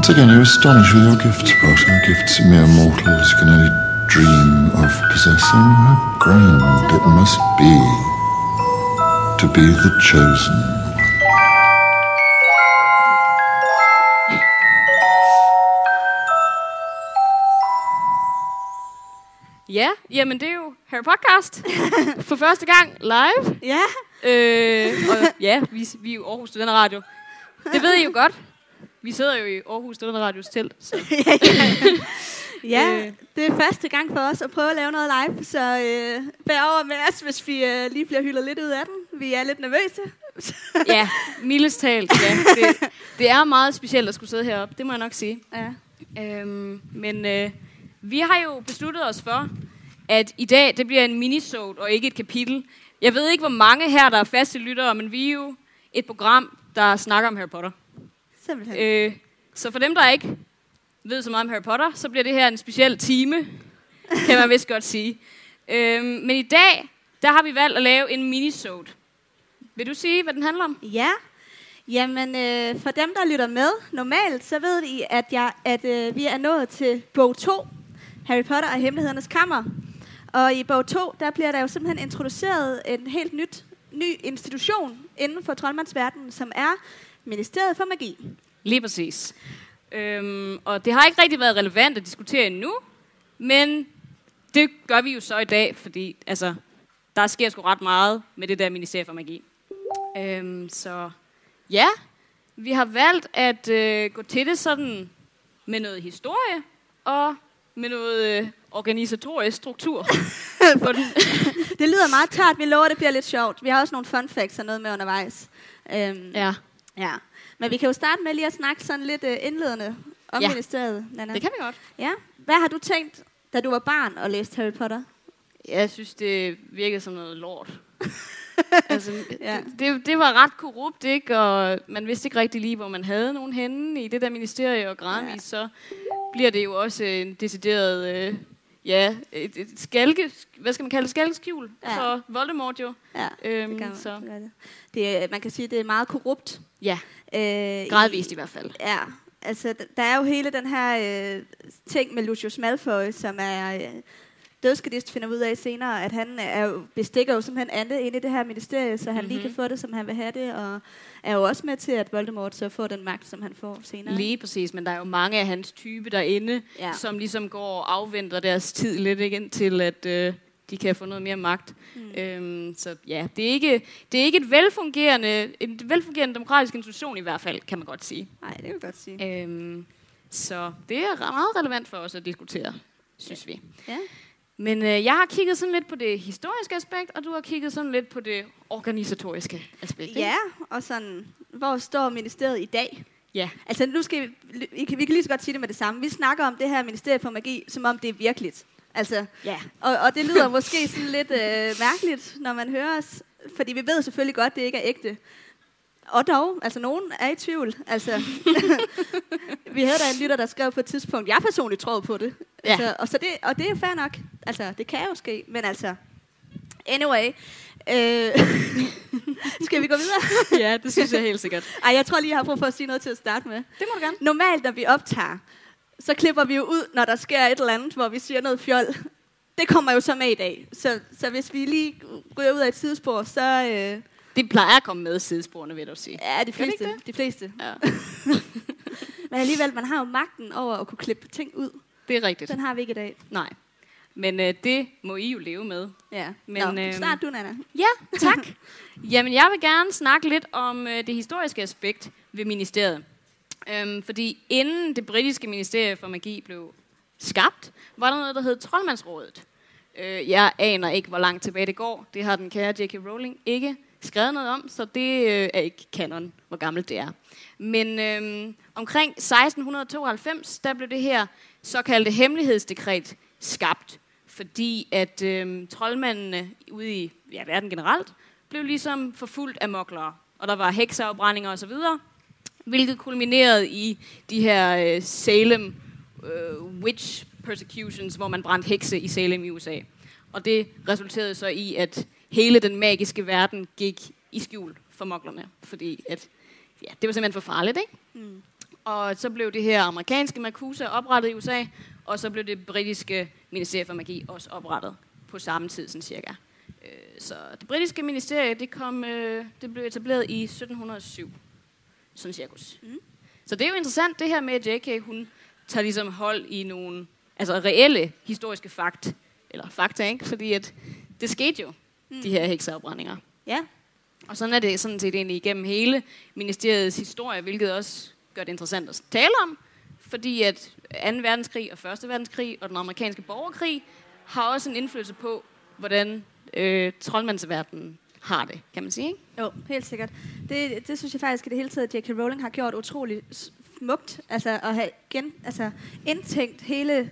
Once again, you astonish with your gifts, Potter. Gifts mere mortals can only dream of possessing. How grand it must be to be the chosen one. Ja, jamen det er jo Harry Podcast for første gang live. Ja, Øh, og ja, vi, vi er jo Aarhus Studenter Radio. Det ved I jo godt. Vi sidder jo i Aarhus Studenter Radios telt. Så. ja Øh. det er første gang for os at prøve at lave noget live, så øh, bær over med os, hvis vi øh, lige bliver hyldet lidt ud af den. Vi er lidt nervøse. Ja, mildest talt. Ja. Det, det er meget specielt at skulle sidde heroppe, det må jeg nok sige. ja. Øhm, men øh, vi har jo besluttet os for, at i dag det bliver en minisode og ikke et kapitel. Jeg ved ikke, hvor mange her, der er faste lyttere, men vi er jo et program, der snakker om Harry Potter. Simpelthen. Øh, så for dem, der ikke ved så meget om Harry Potter, så bliver det her en speciel time, kan man vist godt sige. Øh, men i dag, der har vi valgt at lave en minisode. Vil du sige, hvad den handler om? Ja, jamen øh, for dem, der lytter med normalt, så ved I, at, jeg, at øh, vi er nået til bog 2, Harry Potter og Hemmelighedernes Kammer. Og i bog 2, der bliver der jo simpelthen introduceret en helt nyt, ny institution inden for troldmandsverdenen, som er Ministeriet for Magi. Lige præcis. Øhm, og det har ikke rigtig været relevant at diskutere endnu, men det gør vi jo så i dag, fordi altså, der sker sgu ret meget med det der Ministeriet for Magi. Øhm, så ja, vi har valgt at øh, gå til det sådan med noget historie og med noget øh, organisatorisk struktur. Det lyder meget tørt. Vi lover, det bliver lidt sjovt. Vi har også nogle fun facts og noget med undervejs. Øhm, ja, ja. Men vi kan jo starte med lige at snakke sådan lidt øh, indledende om Ja. ministeriet. Nana. det kan vi godt. Ja. Hvad har du tænkt, da du var barn og læste Harry Potter? Jeg synes, det virkede som noget lort. altså, Ja. det, det, var ret korrupt, ikke? Og man vidste ikke rigtig lige, hvor man havde nogen henne i det der ministerie, og gradvist ja. så bliver det jo også en decideret, øh, ja, et, et skalke, hvad skal man kalde det, skalkeskjul Ja. for Voldemort jo. Ja, Øhm, det kan man, så. det gør det. Det, er- man kan sige, at det er meget korrupt. Ja, Øh, gradvist i hvert fald. Ja, altså der er jo hele den her øh, ting med Lucius Malfoy, som er øh, dødskadist finder ud af senere, at han er jo, bestikker jo simpelthen andet ind i det her ministerie, så han mm-hmm. lige Mhm. kan få det, som han vil have det, og er jo også med til, at Voldemort så får den magt, som han får senere. Lige præcis, men der er jo mange af hans type derinde, Ja. ja. som ligesom går og afventer deres tid lidt ikke, indtil at øh, de kan få noget mere magt. Mm. Øhm, så ja, det er ikke, det er ikke et velfungerende, en velfungerende demokratisk institution i hvert fald, kan man godt sige. Nej, det kan jeg godt sige. Øhm, så det er meget relevant for os at diskutere, synes vi. Ja. Men øh, jeg har kigget sådan lidt på det historiske aspekt, og du har kigget sådan lidt på det organisatoriske aspekt. ikke? ja, og sådan, hvor står ministeriet i dag? Ja. Altså nu skal vi, vi kan, lige så godt sige det med det samme. Vi snakker om det her ministerie for magi, som om det er virkeligt. Altså, Ja. Og, og det lyder måske sådan lidt øh, mærkeligt, når man hører os. Fordi vi ved selvfølgelig godt, at det ikke er ægte. Og dog, altså nogen er i tvivl. Altså, vi havde da en lytter, der skrev på et tidspunkt, jeg personligt troede på det. Ja. Altså, og, så det og det er fair nok. Altså, det kan jo ske. Men altså, anyway. Øh, skal vi gå videre? ja, det synes jeg helt sikkert. Ej, jeg tror lige, jeg har brug for at sige noget til at starte med. Det må du gerne. Normalt, når vi optager, så klipper vi jo ud, når der sker et eller andet, hvor vi siger noget fjol. Det kommer jo så med i dag. Så, så hvis vi lige ryger ud af et sidespor, så øh, Det plejer at komme med sidesporene, vil du sige. er de fleste. De fleste. Ja. Men alligevel, man har jo magten over at kunne klippe ting ud. Det er rigtigt. Den har vi ikke i dag. Nej. Men øh, det må I jo leve med. Ja. Men, Nå, øhm, start du, Nana. Ja, tak. Jamen, jeg vil gerne snakke lidt om øh, det historiske aspekt ved ministeriet. Øhm, fordi inden det britiske ministerie for magi blev skabt, var der noget, der hed Troldmandsrådet. Øh, jeg aner ikke, hvor langt tilbage det går. Det har den kære J.K. Rowling ikke skrevet noget om, så det øh, er ikke kanon, hvor gammelt det er. Men øh, omkring 1692, der blev det her såkaldte hemmelighedsdekret skabt, fordi at øh, troldmændene ude i ja, verden generelt blev ligesom forfulgt af moklere, og der var hekseafbrændinger osv., hvilket kulminerede i de her øh, Salem øh, witch persecutions, hvor man brændte hekse i Salem i USA. Og det resulterede så i, at hele den magiske verden gik i skjul for moklerne, fordi at, ja, det var simpelthen for farligt, ikke? Mm. Og så blev det her amerikanske Makusa oprettet i USA, og så blev det britiske Ministerie for Magi også oprettet på samme tid, sådan cirka. Øh, Så det britiske ministerie, det, kom, øh, det blev etableret i 1707, sådan cirkus. Mm. Så det er jo interessant, det her med, at J.K. hun tager ligesom hold i nogle altså reelle historiske fakt, eller fakta, ikke? Fordi at det skete jo, mm. de her hekseafbrændinger. Ja. Og sådan er det sådan set egentlig igennem hele ministeriets historie, hvilket også gør det interessant at tale om, fordi at 2. verdenskrig og 1. verdenskrig og den amerikanske borgerkrig har også en indflydelse på, hvordan øh, troldmandsverdenen har det, kan man sige. Ikke? Jo, helt sikkert. Det, det synes jeg faktisk i det hele taget, at J.K. Rowling har gjort utrolig smukt. Altså at have gen, altså, indtænkt hele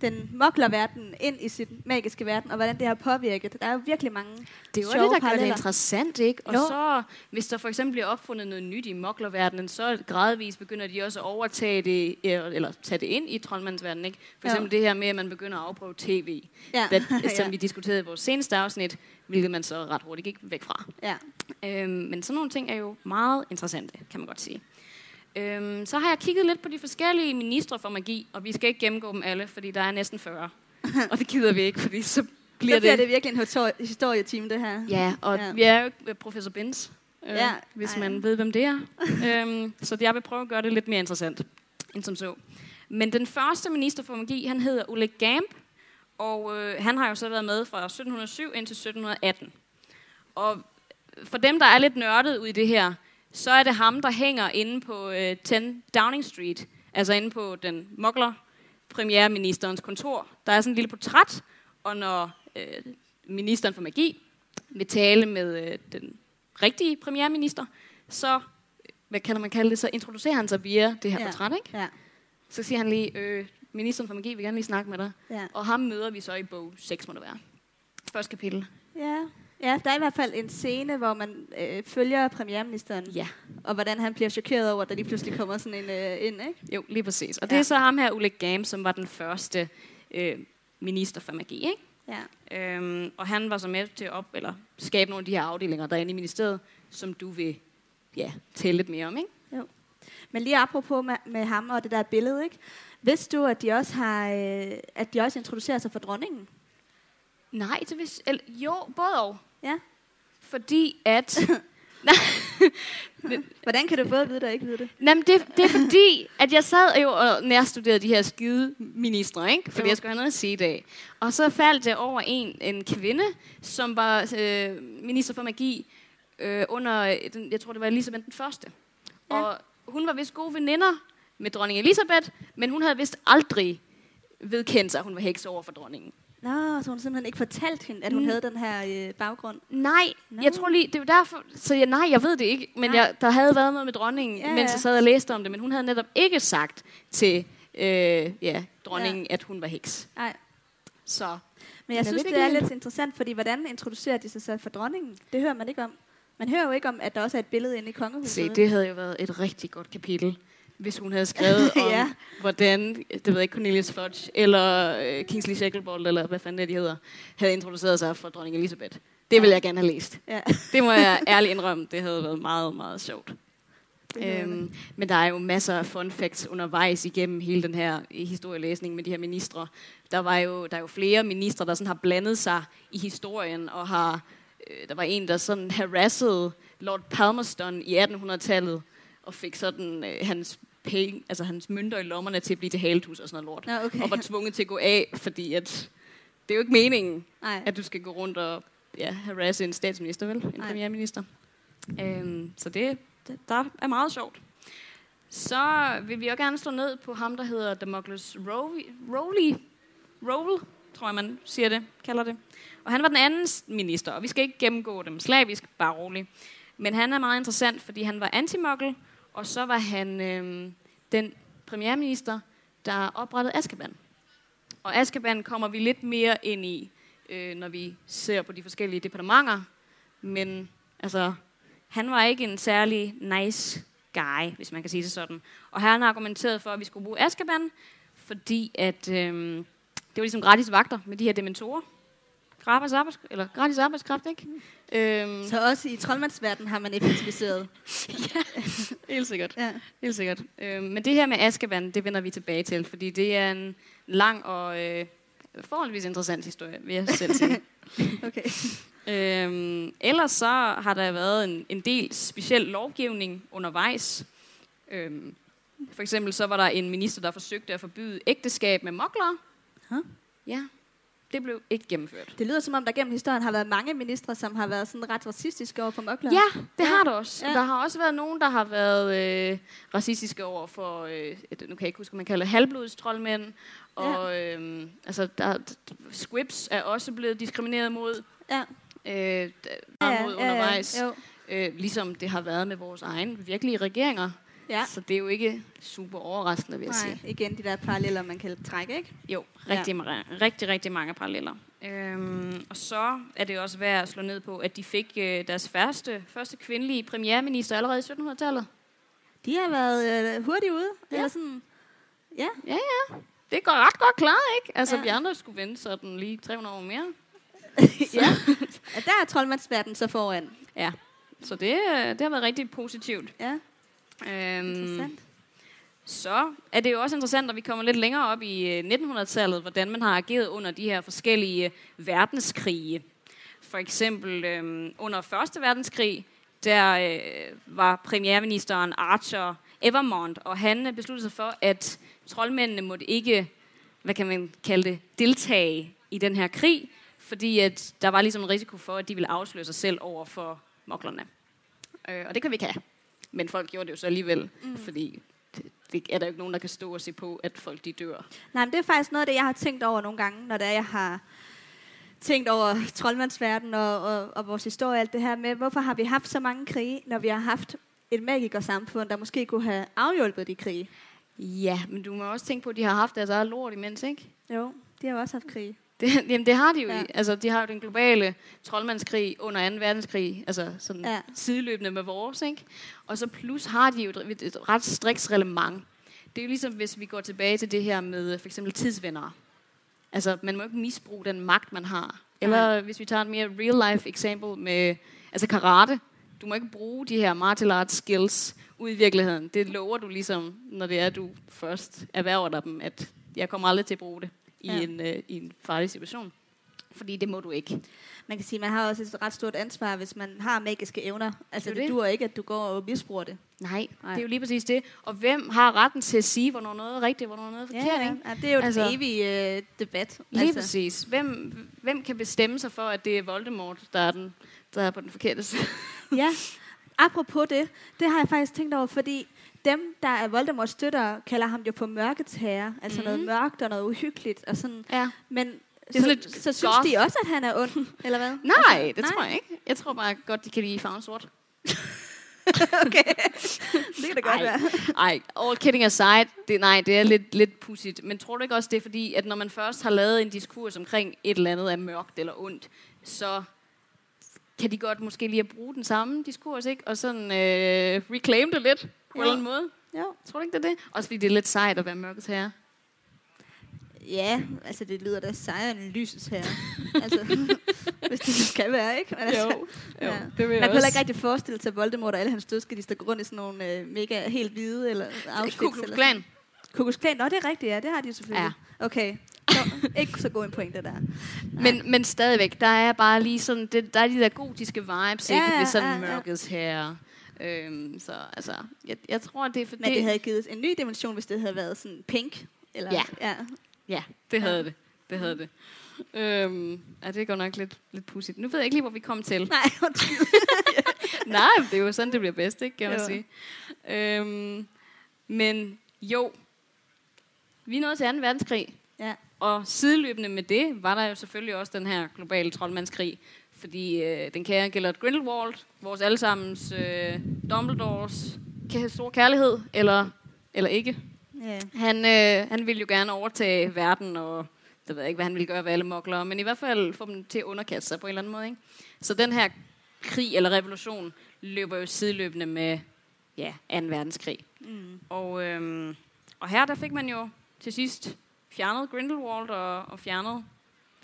den moklerverden ind i sin magiske verden, og hvordan det har påvirket. Der er jo virkelig mange Det er jo sjove det, der gør det interessant, ikke? Og Jo. så, hvis der for eksempel bliver opfundet noget nyt i moklerverdenen, så gradvist begynder de også at overtage det, eller tage det ind i troldmandsverdenen, ikke? For Jo. eksempel det her med, at man begynder at afprøve tv, Ja. hvad, som Ja. vi diskuterede i vores seneste afsnit, hvilket man så ret hurtigt gik væk fra. Ja. Øhm, men sådan nogle ting er jo meget interessante, kan man godt sige. Øhm, så har jeg kigget lidt på de forskellige ministre for magi, og vi skal ikke gennemgå dem alle, fordi der er næsten 40. og det gider vi ikke, fordi så bliver Så bliver det... det virkelig en histori- historietime, det her. Ja, og Ja. vi er jo ikke professor Benz, øh, Ja, hvis ej. man ved, hvem det er. øhm, så jeg vil prøve at gøre det lidt mere interessant, end som så. Men den første minister for magi, han hedder Oleg Gamp, og øh, han har jo så været med fra 1707 indtil 1718. Og for dem, der er lidt nørdet ud i det her, så er det ham, der hænger inde på øh, 10 Downing Street, altså inde på den mokler premierministerens kontor. Der er sådan en lille portræt, og når øh, ministeren for magi vil tale med øh, den rigtige premierminister, så, øh, hvad kan man kalde det, så introducerer han sig via det her Ja. ja. portræt, ikke? Ja. Så siger han lige, øh, ministeren for magi vil gerne lige snakke med dig. Ja. Og ham møder vi så i bog 6, må det være. Første kapitel. Ja. Ja, der er i hvert fald en scene, hvor man øh, følger premierministeren, Ja, og hvordan han bliver chokeret over, at der lige pludselig kommer sådan en øh, ind, ikke? jo, lige præcis. Og Ja. det er så ham her, Ulle Gam, som var den første øh, minister for magi, ikke? Ja. Øhm, og han var så med til at op, eller skabe nogle af de her afdelinger derinde i ministeriet, som du vil ja, tale lidt mere om, ikke? Men lige apropos med, med ham og det der billede, ikke? Vidste du, at de også har, øh, at de også introducerer sig for dronningen? Nej, det vil, eller, jo, både og. Ja. Fordi at... Hvordan kan du både vide det og ikke vide det? Jamen, det, det er fordi, at jeg sad jo og nærstuderede de her skide ministre, ikke? Fordi Jo. jeg skulle have noget at sige i dag. Og så faldt jeg over en, en kvinde, som var øh, minister for magi øh, under, den, jeg tror det var Elisabeth den første. Ja. Og hun var vist gode veninder med dronning Elisabeth, men hun havde vist aldrig vedkendt sig, at hun var heks over for dronningen. Nå, så hun simpelthen ikke fortalt hende, at hun Mm. havde den her øh, baggrund. Nej, Nå. jeg tror lige, det er jo derfor, så jeg, nej, jeg ved det ikke, men Nej. jeg, der havde været noget med dronningen, Ja, mens jeg sad og læste om det, men hun havde netop ikke sagt til øh, ja, dronningen, ja. at hun var heks. Nej. Så Men jeg jeg synes, det er lidt interessant, fordi hvordan introducerer de sig selv for dronningen? Det hører man ikke om. Man hører jo ikke om, at der også er et billede inde i kongehuset. se, det havde jo været et rigtig godt kapitel, hvis hun havde skrevet om, Ja. hvordan, det ved jeg ikke, Cornelius Fudge, eller øh, Kingsley Shacklebolt, eller hvad fanden det, de hedder, havde introduceret sig for dronning Elisabeth. Det ville jeg gerne have læst. Ja. Det må jeg ærligt indrømme, det havde været meget, meget sjovt. Øhm, men der er jo masser af fun facts undervejs igennem hele den her historielæsning med de her ministre. Der, var jo, der er jo flere ministre, der sådan har blandet sig i historien, og har, øh, der var en, der sådan harassede Lord Palmerston i 1800-tallet, og fik sådan øh, hans penge, altså hans mønter i lommerne til at blive til haletus og sådan noget lort. Nå, okay. Og var tvunget til at gå af, fordi at, det er jo ikke meningen, Nej. at du skal gå rundt og ja, harasse en statsminister, vel? En Nej. premierminister. Øhm, så det, det, der er meget sjovt. Så vil vi også gerne slå ned på ham, der hedder Democles Rowley. Rowley. Tror jeg, man siger det, kalder det. Og han var den anden minister, og vi skal ikke gennemgå dem slavisk, bare roligt. Men han er meget interessant, fordi han var anti og så var han øh, den premierminister, der oprettede Askeban. Og Askeban kommer vi lidt mere ind i, øh, når vi ser på de forskellige departementer. Men altså, han var ikke en særlig nice guy, hvis man kan sige det sådan. Og han har argumenteret for, at vi skulle bruge Askeban, fordi at, øh, det var ligesom gratis vagter med de her dementorer gratis, arbejds, eller gratis arbejdskraft, ikke? Øhm, Så også i troldmandsverdenen har man effektiviseret. helt sikkert. Ja. Helt sikkert. Øhm, men det her med Askevand, det vender vi tilbage til, fordi det er en lang og øh, forholdsvis interessant historie, vil jeg selv sige. Okay. Øhm, ellers så har der været en, en del speciel lovgivning undervejs. Øhm, for eksempel så var der en minister, der forsøgte at forbyde ægteskab med moklere. Huh? Ja, det blev ikke gennemført. Det lyder som om, der gennem historien har været mange ministre, som har været sådan ret racistiske over for mokler. Ja, det Ja. har der også. Ja. Der har også været nogen, der har været øh, racistiske over for, øh, nu kan jeg ikke huske, man kalder det, halvblodstrolmænd. Og øh, altså, der, squibs er også blevet diskrimineret mod, Ja. øh, d- mod undervejs. Jo. Øh, ligesom det har været med vores egen virkelige regeringer. Ja. Så det er jo ikke super overraskende, vil jeg Nej, sige. igen de der paralleller, man kan trække, ikke? Jo, rigtig, ja. rigtig, rigtig mange paralleller. Øhm, og så er det også værd at slå ned på, at de fik øh, deres første, første kvindelige premierminister allerede i 1700-tallet. De har været øh, hurtigt ude. Ja. Eller sådan, ja. Ja, ja. Det går ret godt klaret, ikke? Altså, Ja. ja. vi andre skulle vente sådan lige 300 år mere. ja. Og der er troldmandsverdenen så foran. Ja. Så det, øh, det har været rigtig positivt. Ja, Øhm, så er det jo også interessant, når vi kommer lidt længere op i øh, 1900-tallet, hvordan man har ageret under de her forskellige øh, verdenskrige. For eksempel øhm, under Første Verdenskrig, der øh, var premierministeren Archer Evermont, og han øh, besluttede sig for, at troldmændene måtte ikke, hvad kan man kalde det, deltage i den her krig, fordi at der var ligesom en risiko for, at de ville afsløre sig selv over for moklerne. Øh, og det kan vi ikke have. Men folk gjorde det jo så alligevel, mm. fordi det, det er der jo ikke nogen, der kan stå og se på, at folk de dør. Nej, men det er faktisk noget af det, jeg har tænkt over nogle gange, når det er, jeg har tænkt over troldmandsverden og, og, og vores historie og alt det her med, hvorfor har vi haft så mange krige, når vi har haft et magikersamfund, der måske kunne have afhjulpet de krige. Ja, men du må også tænke på, at de har haft deres eget lort imens, ikke? Jo, de har også haft krige. Det, jamen, det har de jo. Ja. Altså, de har jo den globale troldmandskrig under 2. verdenskrig, altså sådan Ja. sideløbende med vores, ikke? Og så plus har de jo et, et ret striks reglement. Det er jo ligesom, hvis vi går tilbage til det her med for eksempel tidsvenner. Altså, man må ikke misbruge den magt, man har. Eller Nej. hvis vi tager et mere real-life eksempel med altså karate. Du må ikke bruge de her martial arts skills ud i virkeligheden. Det lover du ligesom, når det er, du først erhverver dig dem, at jeg kommer aldrig til at bruge det i, Ja. ja. en, øh, i en farlig situation. Fordi det må du ikke. Man kan sige, man har også et ret stort ansvar, hvis man har magiske evner. Altså, Det det, det duer ikke, at du går og misbruger det. Nej, Nej. Det er jo lige præcis det. Og hvem har retten til at sige, hvornår noget er rigtigt, hvornår noget er Ja, forkert? ja. ikke? ja det er jo Altså- den evige øh, debat. Lige altså. præcis. Hvem, hvem kan bestemme sig for, at det er Voldemort, der er, den, der er på den forkerte side? Ja, apropos det, det har jeg faktisk tænkt over, fordi dem, der er Voldemorts støtter, kalder ham jo for mørkets herre. Altså mm. noget mørkt og noget uhyggeligt. Og sådan. Ja. Men er så, lidt så synes goth. de også, at han er ond, eller hvad? Nej, det nej. tror jeg ikke. Jeg tror bare godt, de kan lide farven sort. okay, det kan da godt Ej. være. Ej, all kidding aside, det, nej, det er lidt, lidt pudsigt. Men tror du ikke også, det er fordi, at når man først har lavet en diskurs omkring et eller andet er mørkt eller ondt, så kan de godt måske lige at bruge den samme diskurs, ikke? Og sådan øh, reclaim det lidt på en Jo. eller anden måde. Jo. Tror du ikke, det er det? Også fordi det er lidt sejt at være mørkets herre. Ja, altså det lyder da sejere end lysets herre. altså, hvis det skal være, ikke? Men altså, jo, ja. det vil Man jeg kan heller ikke rigtig forestille sig Voldemort og alle hans dødskedister gå rundt i sådan nogle øh, mega helt hvide eller outfits. Ku Klux eller Klan. Nå det er rigtigt, ja, det har de selvfølgelig. Ja. Okay, så, ikke så god en pointe der. Men, men stadigvæk, der er bare lige sådan, det, der er de der gotiske vibes, Ja, ikke? ja, Ved sådan ja, ja. mørkets herre. Øhm, så altså, jeg, jeg tror, det er for Men det havde givet en ny dimension, hvis det havde været sådan pink. Eller, Ja. ja. Ja, det havde Ja. det. Det havde det. Øhm, ja, det går nok lidt, lidt pudsigt. Nu ved jeg ikke lige, hvor vi kom til. Nej, undskyld. Nej, det er jo sådan, det bliver bedst, ikke, kan man Jo. sige. Øhm, men jo, vi nået til 2. verdenskrig. ja. Og sideløbende med det, var der jo selvfølgelig også den her globale troldmandskrig. Fordi øh, den kære Gellert Grindelwald, vores allesammens øh, Dumbledores store kærlighed, eller, eller ikke, ja. han, øh, han ville jo gerne overtage verden, og jeg ved ikke, hvad han ville gøre ved alle moklere, men i hvert fald få dem til at underkaste sig på en eller anden måde. Ikke? Så den her krig eller revolution løber jo sideløbende med ja, 2. verdenskrig. Mm. Og, øhm, og her der fik man jo til sidst fjernet Grindelwald og, og fjernet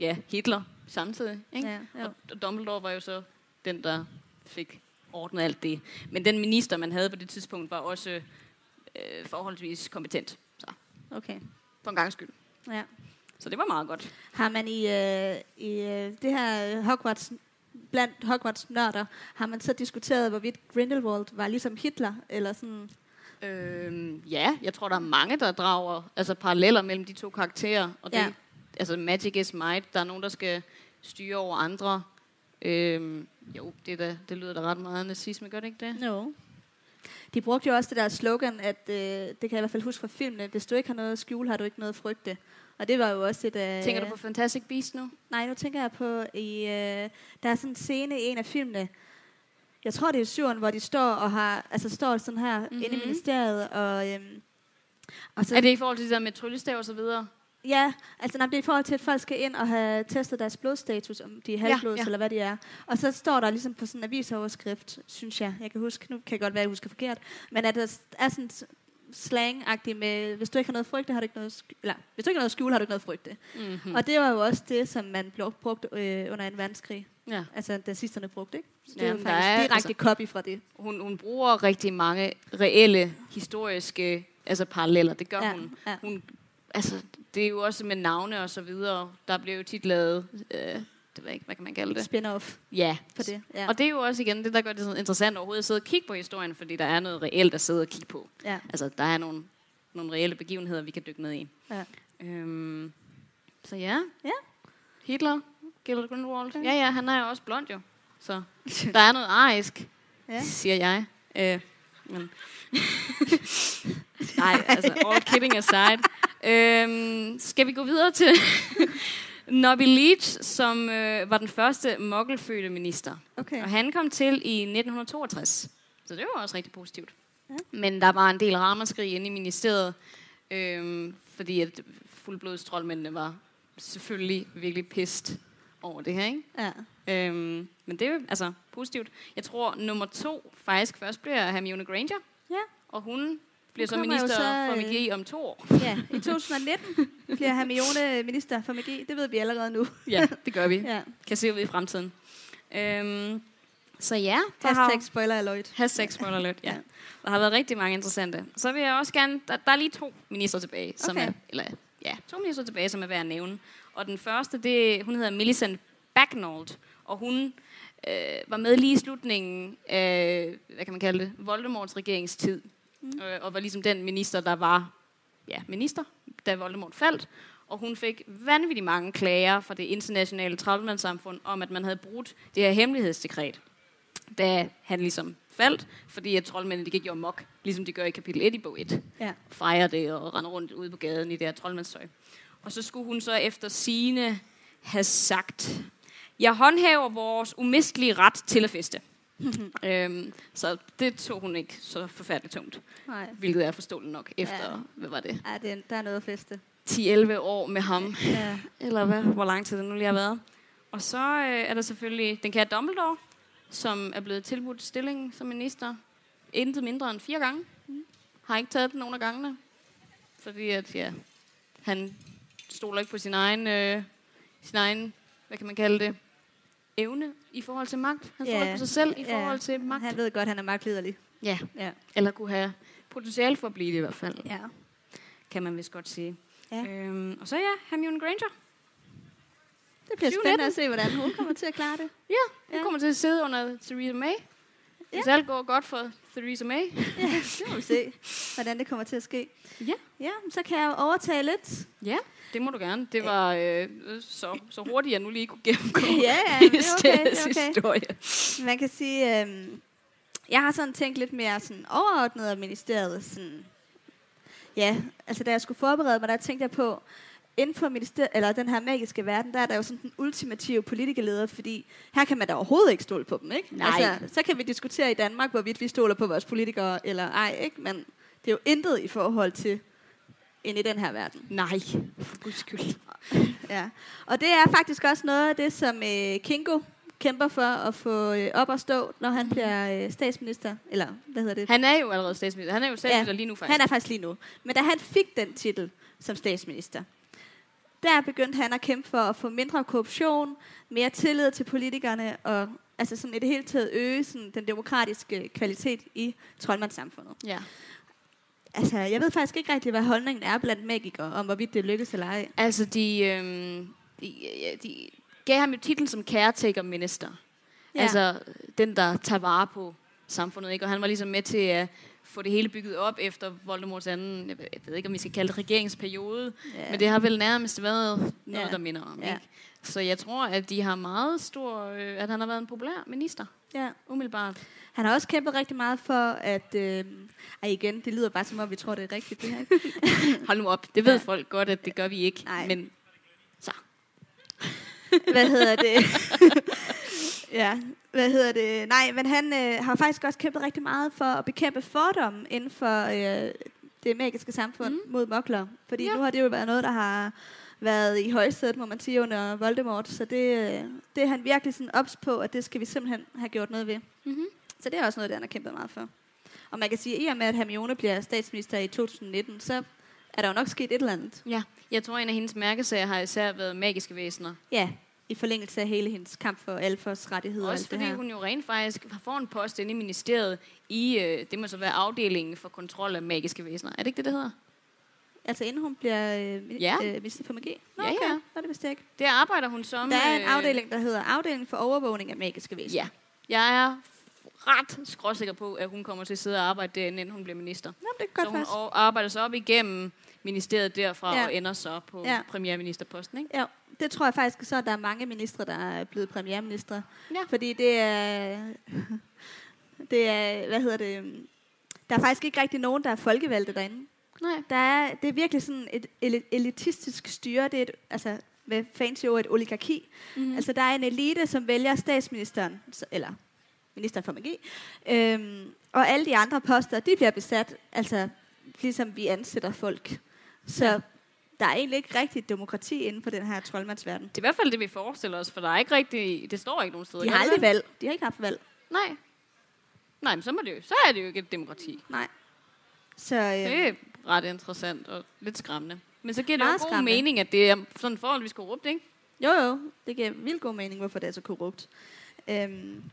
ja, Hitler samtidig. Ikke? Ja, jo. og, Dumbledore var jo så den, der fik ordnet alt det. Men den minister, man havde på det tidspunkt, var også øh, forholdsvis kompetent. Så Okay. for en gang skyld. Ja. Så det var meget godt. Har man i, øh, i øh, det her Hogwarts, blandt Hogwarts nørder, har man så diskuteret, hvorvidt Grindelwald var ligesom Hitler, eller sådan... Øhm, ja, jeg tror, der er mange, der drager altså paralleller mellem de to karakterer. Og det, Ja. Altså, magic is might. Der er nogen, der skal styre over andre. Øhm, jo, det, da, det lyder da ret meget nazisme, gør det ikke det? No. De brugte jo også det der slogan, at øh, det kan jeg i hvert fald huske fra filmene, hvis du ikke har noget at skjule, har du ikke noget at frygte. Og det var jo også et... Øh, Tænker du på Fantastic Beasts nu? Nej, nu tænker jeg på, i, øh, der er sådan en scene i en af filmene, jeg tror det er syveren, hvor de står og har, altså står sådan her mm-hmm. inde i ministeriet, og, øhm, og så, Er det i forhold til det der med tryllestav og så videre? Ja, altså nej, det er i forhold til, at folk skal ind og have testet deres blodstatus, om de er halvblods ja. eller hvad de er. Og så står der ligesom på sådan en avisoverskrift, synes jeg, jeg kan huske, nu kan jeg godt være, at jeg husker forkert, men at der er sådan slang med, hvis du ikke har noget frygte, har du ikke noget, eller, hvis du ikke har noget at skjule, har du ikke noget frygte. Mm-hmm. Mm. Og det var jo også det, som man blev brugt øh, under en verdenskrig. Ja. Altså, nazisterne brugte, ikke? Så det Ja, er faktisk er- direkte altså, copy fra det. Hun, hun bruger rigtig mange reelle historiske altså paralleller. Det gør Ja, hun. ja. hun. Altså, det er jo også med navne og så videre. Der bliver jo tit lavet, øh, det ved ikke, hvad kan man kalde det? Spin-off Ja. på det. Ja. Og det er jo også igen det, der gør det sådan interessant overhovedet at sidde og kigge på historien, fordi der er noget reelt at sidde og kigge på. ja. Altså, der er nogle, nogle reelle begivenheder, vi kan dykke ned i. Ja. Øhm, så ja. Ja. Hitler, Gellert Grindelwald. Okay. Ja, ja, han er jo også blond jo. Så der er noget arisk, Ja. siger jeg. Øh, men Nej, altså all kidding aside. Øhm, skal vi gå videre til Nobby Leach, som øh, var den første muggelfødte minister. Okay. Og han kom til i 1962. Så det var også rigtig positivt. Ja. Men der var en del ramaskrig inde i ministeriet, øhm, fordi at fuldblodstrollmændene var selvfølgelig virkelig pist over det her, ikke? Ja. Øhm, men det er jo altså positivt. Jeg tror, nummer to faktisk først bliver Hermione Granger, Ja. og hun bliver så minister så, for øh, magi om to år. ja. I 2019 bliver Hermione minister for magi. Det ved vi allerede nu. Ja, det gør vi. Ja. Kan se ud i fremtiden. Øhm, så ja, der har, Hashtag spoiler alert. hashtag spoiler alert, ja. Ja. Der har været rigtig mange interessante. Så vil jeg også gerne, der, der er lige to minister tilbage, som Okay. er, eller ja, to minister tilbage, som er værd at nævne. Og den første, det, hun hedder Millicent Bagnold, og hun øh, var med lige i slutningen af, hvad kan man kalde det, Voldemorts regeringstid. Mm. Øh, og var ligesom den minister, der var ja, minister, da Voldemort faldt. Og hun fik vanvittigt mange klager fra det internationale troldmandssamfund om, at man havde brudt det her hemmelighedsdekret, da han ligesom faldt, fordi at troldmændene de gik jo amok, ligesom de gør i kapitel 1 i bog 1 Ja. fejre det og rende rundt ude på gaden i det her troldmandstøj. Og så skulle hun så efter sine have sagt, jeg håndhæver vores umistelige ret til at feste. øhm, så det tog hun ikke så forfærdeligt tungt, Nej. hvilket er forståeligt nok efter, Ja. hvad var det, Ja, det er, der er noget at feste. 10-11 år med ham, Ja. eller hvad, hvor lang tid det nu lige har været. Og så øh, er der selvfølgelig den kære Dumbledore, som er blevet tilbudt stilling som minister intet mindre end fire gange. Har ikke taget den nogen af gangene. Fordi at, ja, han stoler ikke på sin egen, øh, sin egen, hvad kan man kalde det, evne i forhold til magt. Han stoler Ja, på sig selv i ja. forhold til magt. Han ved godt, at han er magtliderlig. Ja, Ja. eller kunne have potentiale for at blive det i hvert fald, Ja. kan man vist godt sige. Ja. Øhm, og så ja, Hermione Granger. Det bliver 2019. spændende at se, hvordan hun kommer til at klare det. Ja, hun Ja. kommer til at sidde under Theresa May. Hvis alt går godt for Theresa May. Ja, det må vi se, hvordan det kommer til at ske. Ja. Ja, så kan jeg overtage lidt. Ja, det må du gerne. Det var øh, så, så hurtigt, jeg nu lige kunne gennemgå Ja, ja, det er okay, det er okay. historie. Man kan sige, øhm, jeg har sådan tænkt lidt mere sådan overordnet af ministeriet. Sådan, ja, altså da jeg skulle forberede mig, der tænkte jeg på, inden for minister- eller den her magiske verden, der er der jo sådan den ultimative politikerleder, fordi her kan man da overhovedet ikke stole på dem, ikke? Nej. Altså, så kan vi diskutere i Danmark, hvorvidt vi stoler på vores politikere eller ej, ikke? Men det er jo intet i forhold til ind i den her verden. Nej, for guds skyld. Ja. Og det er faktisk også noget af det, som øh, Kingo kæmper for at få øh, op at stå, når han bliver øh, statsminister. Eller hvad hedder det? Han er jo allerede statsminister. Han er jo statsminister Ja, lige nu faktisk. Han er faktisk lige nu. Men da han fik den titel som statsminister, der begyndte han at kæmpe for at få mindre korruption, mere tillid til politikerne, og altså sådan i det hele taget øge sådan, den demokratiske kvalitet i troldmandssamfundet. Ja. Altså, jeg ved faktisk ikke rigtig, hvad holdningen er blandt magikere, om hvorvidt det lykkes eller ej. Altså, de, øhm, de, de gav ham jo titlen som caretaker minister. Ja. Altså, den, der tager vare på samfundet, ikke? Og han var ligesom med til at få det hele bygget op efter Voldemorts anden, jeg ved, jeg ved ikke, om vi skal kalde det regeringsperiode, Ja. men det har vel nærmest været noget, Ja. der minder om, Ja. ikke? Så jeg tror, at de har meget stor, øh, at han har været en populær minister, Ja. umiddelbart. Han har også kæmpet rigtig meget for, at... Øh, ej igen, det lyder bare som om, vi tror, det er rigtigt, det her. Hold nu op, det ved ja. folk godt, at det gør vi ikke. Nej. Men så. hvad hedder det? ja, hvad hedder det? Nej, men han øh, har faktisk også kæmpet rigtig meget for at bekæmpe fordomme inden for øh, det magiske samfund mm. mod mokler. Fordi ja. Nu har det jo været noget, der har været i højsædet, må man sige, under Voldemort. Så det, øh, det er han virkelig sådan ops på, at det skal vi simpelthen have gjort noget ved. Mm-hmm. Så det er også noget, det han har kæmpet meget for. Og man kan sige, at i og med, at Hermione bliver statsminister i 2019, så er der jo nok sket et eller andet. Ja, jeg tror, en af hendes mærkesager har især været magiske væsener. Ja, i forlængelse af hele hendes kamp for alfers rettigheder. og Også det fordi her. hun jo rent faktisk får en post inde i ministeriet i, øh, det må så være afdelingen for kontrol af magiske væsener. Er det ikke det, det hedder? Altså inden hun bliver øh, Ja. øh, minister for magi? Nå, Ja, okay. ja. Nå, det vidste jeg ikke. Der arbejder hun som... Der er en øh, afdeling, der hedder Afdeling for overvågning af magiske væsener. Ja. Jeg er ret skråsikker på, at hun kommer til at sidde og arbejde derinde, inden hun bliver minister. Nå, det Så godt hun faktisk. arbejder så op igennem ministeriet derfra Ja. og ender så på ja. premierministerposten, ikke? Ja, det tror jeg faktisk så, at der er mange ministre, der er blevet premierminister. Ja. Fordi det er... Det er, hvad hedder det... Der er faktisk ikke rigtig nogen, der er folkevalgte derinde. Nej. Der er, det er virkelig sådan et eli- elitistisk styre. Det er et, altså, med fancy ord, et oligarki. Mm-hmm. Altså, der er en elite, som vælger statsministeren, eller ministeren for magi. Øhm, og alle de andre poster, de bliver besat, altså, ligesom vi ansætter folk. Så Ja. Der er egentlig ikke rigtig demokrati inden for den her troldmandsverden. Det er i hvert fald det, vi forestiller os, for der er ikke rigtig... Det står ikke nogen steder. De har det aldrig valg. De har ikke haft valg. Nej. Nej, men så, må det jo, så er det jo ikke et demokrati. Nej. Så Det øh, er ret interessant og lidt skræmmende. Men så giver det jo god skræmmende. mening, at det er sådan forholdsvis korrupt, ikke? jo jo, det giver vildt god mening, hvorfor det er så korrupt. Øhm,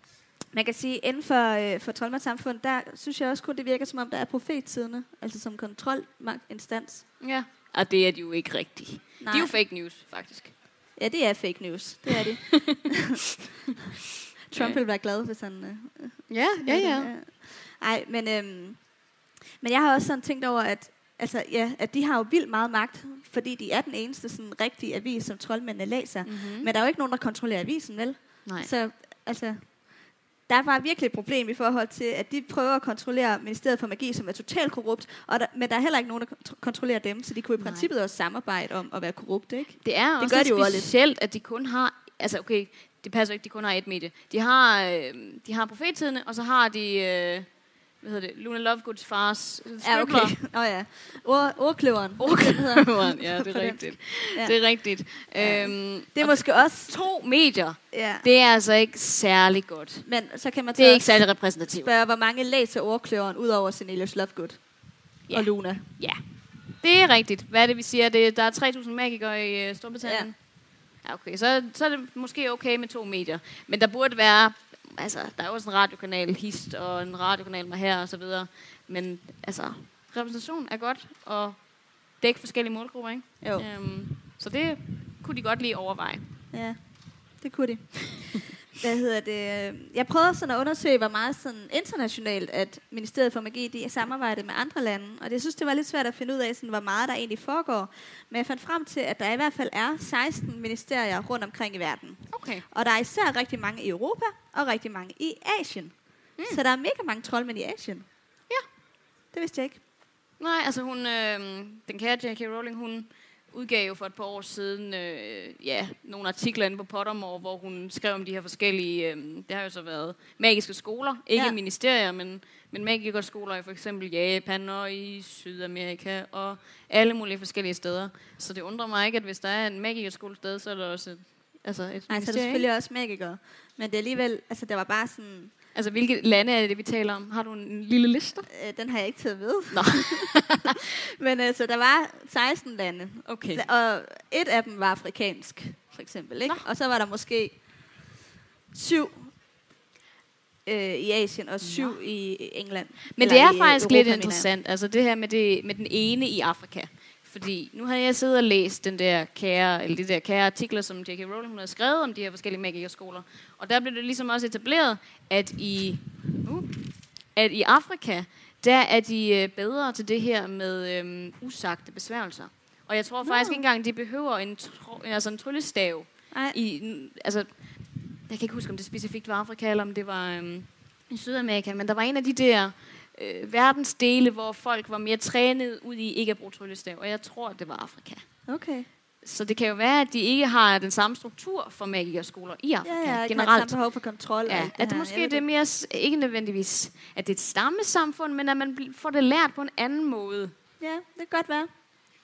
man kan sige, inden for, øh, for troldmandssamfund, der synes jeg også kun, det virker som om, der er profetsiderne, altså som kontrolinstans. Ja. Og det er de jo ikke rigtigt. Nej. Det er jo fake news, faktisk. Ja, det er fake news. Det er det. Trump Ja. ville være glad, hvis han... Øh, Ja, ja, ja. Ej, men, øhm, men jeg har også sådan tænkt over, at, altså, ja, at de har jo vildt meget magt, fordi de er den eneste sådan, rigtige avis, som troldmændene læser. Mm. Mm-hmm. Men der er jo ikke nogen, der kontrollerer avisen, vel? Nej. Så altså, der var virkelig et problem i forhold til, at de prøver at kontrollere Ministeriet for Magi, som er totalt korrupt, og der, men der er heller ikke nogen, der kont- kontrollerer dem, så de kunne i Nej. princippet også samarbejde om at være korrupte, ikke? Det er også gør lidt de jo også lidt. specielt, at de kun har... Altså, okay, det passer ikke, de kun har et medie. De har, øh, de har profettidene, og så har de... Øh, hvad hedder det? Luna Lovegoods fars Ja, okay. Åh oh, ja. Ord, ordkløveren. Ordkløveren, ja, det er rigtigt. Ja. Det er rigtigt. Ja. Øhm, Det er måske også... to medier, Ja. det er altså ikke særlig godt. Men så kan man Det er ikke særlig repræsentativt. spørge, hvor mange læser ordkløveren, ud over Cornelius Lovegood Ja. og Luna. Ja, det er rigtigt. Hvad er det, vi siger? Det, der er 3.000 magikere i uh, Storbritannien. Ja. Ja, okay. Så, så er det måske okay med to medier. Men der burde være... Altså, der er også en radiokanal Hist, og en radiokanal med her, og så videre. Men altså, repræsentation er godt, og dække forskellige målgrupper, ikke? Jo. Øhm, så det kunne de godt lige overveje. Ja, det kunne de. Hvad hedder det? Jeg prøvede sådan at undersøge, hvor meget sådan internationalt, at Ministeriet for Magi de samarbejder med andre lande. Og jeg synes, det var lidt svært at finde ud af, sådan, hvor meget der egentlig foregår. Men jeg fandt frem til, at der i hvert fald er 16 ministerier rundt omkring i verden. Okay. Og der er især rigtig mange i Europa, og rigtig mange i Asien. Mm. Så der er mega mange troldmænd i Asien. Ja. Det vidste jeg ikke. Nej, altså hun, øh, den kære J.K. Rowling, hun udgav jo for et par år siden øh, ja, nogle artikler inde på Pottermore, hvor hun skrev om de her forskellige, øh, det har jo så været magiske skoler, ikke Ja. ministerier, men, men magikerskoler i for eksempel Japan og i Sydamerika og alle mulige forskellige steder. Så det undrer mig ikke, at hvis der er en magikerskole sted, så er der også et, altså et Nej, så er det selvfølgelig også magikere. Men det er alligevel, altså der var bare sådan, Altså, hvilke lande er det, vi taler om? Har du en lille liste? Øh, den har jeg ikke taget med. Nå. Men altså, der var 16 lande. Okay. Og et af dem var afrikansk, for eksempel. Ikke? Og så var der måske syv øh, i Asien og syv Nå. i England. Men det er i, faktisk Europa, lidt interessant, altså det her med, det, med den ene i Afrika. Fordi nu har jeg siddet og læst den der kære, eller de der kære artikler, som J.K. Rowling hun har skrevet om de her forskellige magikerskoler. Og der blev det ligesom også etableret, at i, uh, at i Afrika, der er de øh, bedre til det her med øhm, usagte besværgelser. Og jeg tror faktisk ikke engang, de behøver en, tro, altså en tryllestav. I, altså, jeg kan ikke huske, om det specifikt var Afrika, eller om det var øhm, i Sydamerika, men der var en af de der øh, verdensdele, hvor folk var mere trænet ud i ikke at bruge tryllestav, og jeg tror, det var Afrika. Okay. Så det kan jo være, at de ikke har den samme struktur for magikerskoler i Afrika Ja, ja, generelt. generelt. samme behov for kontrol. Ja, alt at det her. måske det er mere, ikke nødvendigvis, at det er et stammesamfund, men at man får det lært på en anden måde. Ja, det kan godt være.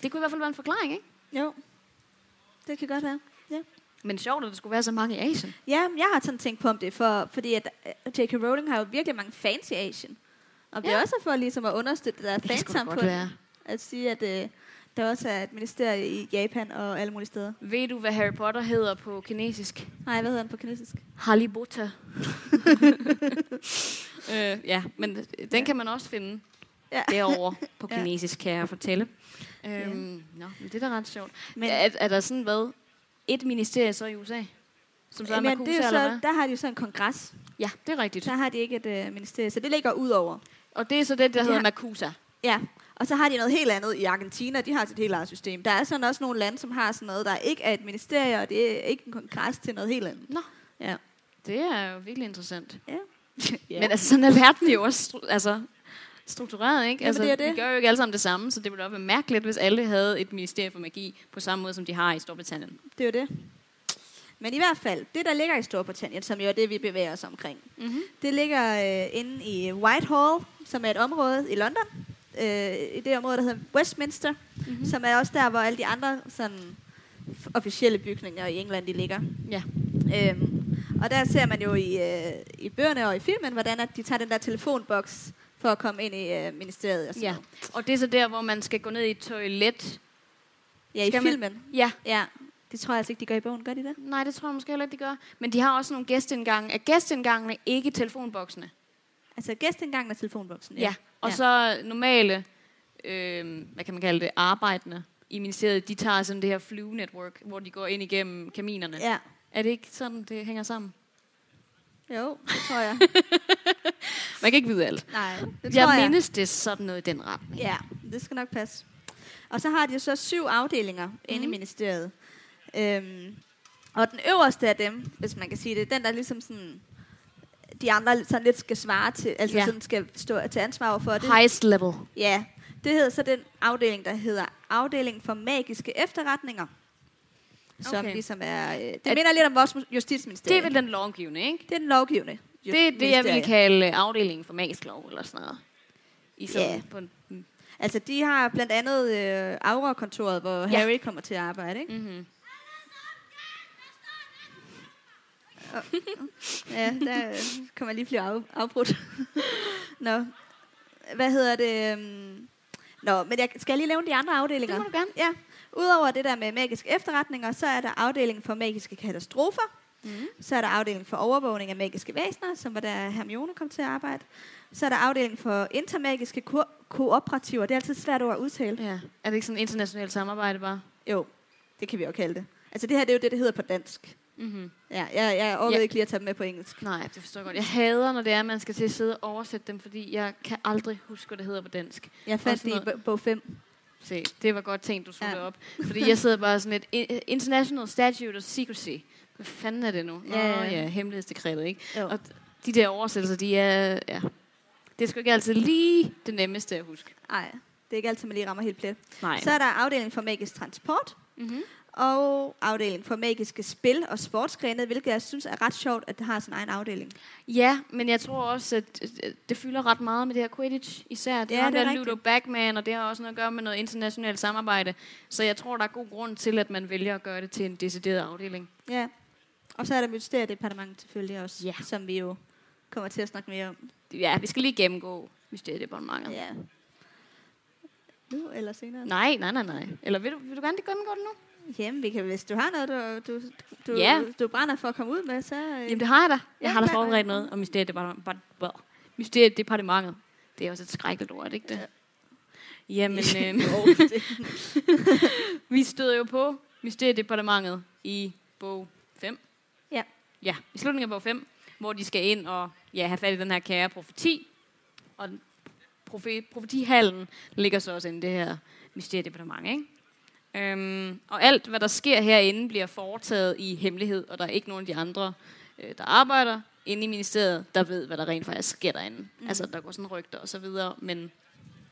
Det kunne i hvert fald være en forklaring, ikke? Jo, det kan godt være. Ja. Men sjovt, at der skulle være så mange i Asien. Ja, jeg har sådan tænkt på om det, for, fordi at øh, J.K. Rowling har jo virkelig mange fans i Asien. Og det er Ja. også for ligesom at understøtte det der Det kan sgu da godt fansamfund. At sige, at øh, der også er et ministerie i Japan og alle mulige steder. Ved du, hvad Harry Potter hedder på kinesisk? Nej, hvad hedder den på kinesisk? Halibota. øh, ja, men den kan man også finde Ja. derovre på Ja. kinesisk, kan jeg fortælle. Øhm, nå, men det er da ret sjovt. Men- er, er der sådan hvad? Et ministerie så i USA? Som så er Men det er så, hvad? der har de jo så en kongres. Ja, det er rigtigt. Der har de ikke et øh, ministerie, så det ligger ud over. Og det er så det, der De hedder har- Makusa. Ja, og så har de noget helt andet i Argentina. De har sit helt eget system. Der er sådan også nogle lande, som har sådan noget, der ikke er et ministerie, og det er ikke en kongres til noget helt andet. Nå, Ja. det er jo virkelig interessant. Ja. Ja. Men altså, sådan er verden jo også stru- altså, struktureret, ikke? Jamen, altså, det er det. Vi gør jo ikke alle sammen det samme, så det ville også være mærkeligt, hvis alle havde et ministerie for magi på samme måde, som de har i Storbritannien. Det er jo det. Men i hvert fald, det der ligger i Storbritannien, som jo er det, vi bevæger os omkring, Mm-hmm. det ligger øh, inde i Whitehall, som er et område i London. Øh, I det område, der hedder Westminster, mm-hmm. som er også der, hvor alle de andre sådan, officielle bygninger i England de ligger. Ja. Øhm, og der ser man jo i, øh, i bøgerne og i filmen, hvordan at de tager den der telefonboks for at komme ind i øh, ministeriet. Og sådan ja. noget. Og det er så der, hvor man skal gå ned i et toilet. ja, i Skal man- filmen. Ja. Ja, det tror jeg altså ikke, de gør i bogen. Gør de det? Nej, det tror jeg måske heller ikke, de gør. Men de har også nogle gæstindgange. Er gæstindgangene ikke telefonboksene? Altså gæstindgangen af telefonboksen. Ja. Og så normale, øh, hvad kan man kalde det, arbejdende i ministeriet, de tager sådan det her flyve-network, hvor de går ind igennem kaminerne. Ja. Er det ikke sådan, det hænger sammen? Jo, det tror jeg. Man kan ikke vide alt. Nej, det Jeg tror jeg. mindes det sådan noget i den retning. Ja, det skal nok passe. Og så har de så syv afdelinger mm. inde i Mhm. ministeriet. Øhm, og den øverste af dem, hvis man kan sige det, den der ligesom sådan, de andre sådan lidt skal svare til, altså Ja. sådan skal stå til ansvar for det. Highest level. Ja, det hedder så den afdeling, der hedder afdeling for magiske efterretninger. Som Okay. ligesom er, øh, det At- minder lidt om vores Det justitsministerium. er vel den lovgivende, ikke? det er den lovgivende. Det er det, jeg vil kalde afdelingen for magisk lov, eller sådan noget. I sådan Ja. på en, mm. Altså, de har blandt andet øh, Aura-kontoret, hvor ja. Harry kommer til at arbejde, ikke? mm-hmm. Ja, der øh, kommer lige blive af, afbrudt. Nå, hvad hedder det? øhm, Nå, men jeg skal lige nævne de andre afdelinger. Det må du gerne. Ja, udover det der med magiske efterretninger, så er der afdelingen for magiske katastrofer. Mm. Så er der afdelingen for overvågning af magiske væsener, som var der Hermione kom til at arbejde. Så er der afdelingen for intermagiske ko- kooperativer. Det er altid svært ord at udtale. Ja. Er det ikke sådan internationalt samarbejde bare? Jo, det kan vi jo kalde det. Altså det her, det er jo det, det hedder på dansk. Mm-hmm. Ja, jeg, jeg overvejede Ja. ikke lige at tage dem med på engelsk. Nej, det forstår jeg godt. Jeg hader, når det er, at man skal til at sidde og oversætte dem, fordi jeg kan aldrig huske, hvad det hedder på dansk. Jeg fandt det i bog 5. Se, det var godt tænkt, du skulle Ja. op. Fordi jeg sidder bare sådan et "I- International Statute of Secrecy. Hvad fanden er det nu? Ja, ja, ja. ja hemmelighedsdekretet, ikke? Jo. Og de der oversættelser, de er... Ja. Det er sgu ikke altid lige det nemmeste at huske. Nej, det er ikke altid, man lige rammer helt plet. Nej. Så er der afdeling for magisk transport, Mm-hmm. Og afdeling for magiske spil og sportsgrene, hvilket jeg synes er ret sjovt, at det har sin egen afdeling. Ja, men jeg tror også, at det fylder ret meget med det her Quidditch især. Det Ja, har det er der. Ludo Backman, og det har også noget at gøre med noget internationalt samarbejde. Så jeg tror, der er god grund til, at man vælger at gøre det til en decideret afdeling. Ja. Og så er der Mysteriedepartementet selvfølgelig også, Ja. som vi jo kommer til at snakke mere om. Ja, vi skal lige gennemgå mysteriedepartementet. Ja. Nu eller senere? Nej, nej, nej, nej. Eller vil du, vil du gerne gennemgå det nu? Jamen, vi kan, hvis du har noget, du, du, du, Ja. du brænder for at komme ud med, så... øh, Jamen, det har jeg da. Jeg Ja, har da forberedt noget om mysteriedepartementet. Mysteriedepartementet. Det er også et skrækkeligt ord, det ikke det? Jamen, øh, Jo, det- vi støder jo på Mysteriedepartementet i bog 5. Ja. Ja, i slutningen af bog 5, hvor de skal ind og ja, have fat i den her kære profeti. Og profe, profetihallen ligger så også inde i det her mysteriedepartement, ikke? Øhm, og alt, hvad der sker herinde, bliver foretaget i hemmelighed, og der er ikke nogen af de andre, øh, der arbejder inde i ministeriet, der ved, hvad der rent faktisk sker derinde. Mm. Altså, der går sådan rygter og så videre, men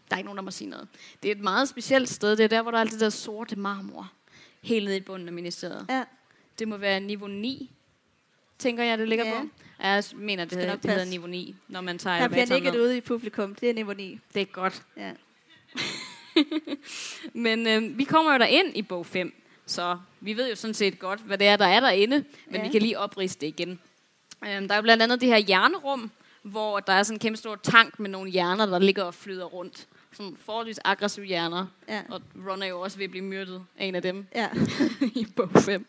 der er ikke nogen, der må sige noget. Det er et meget specielt sted. Det er der, hvor der er alt det der sorte marmor. Helt nede i bunden af ministeriet. ja. Det må være niveau 9, tænker jeg, det ligger Ja. på. Ja, Jeg mener, det, hedder, det hedder niveau 9, når man tager Der bliver ned. ude i publikum. Det er niveau 9. Det er godt. Ja. Men øh, vi kommer jo ind i bog 5, så vi ved jo sådan set godt, hvad det er, der er derinde, men Ja. vi kan lige opriste det igen. Øhm, der er jo blandt andet det her hjernerum, hvor der er sådan en kæmpe stor tank med nogle hjerner, der ligger og flyder rundt. Sådan forholdsvis aggressive hjerner. Ja. Og Ron er jo også ved at blive myrdet af en af dem Ja. i bog 5.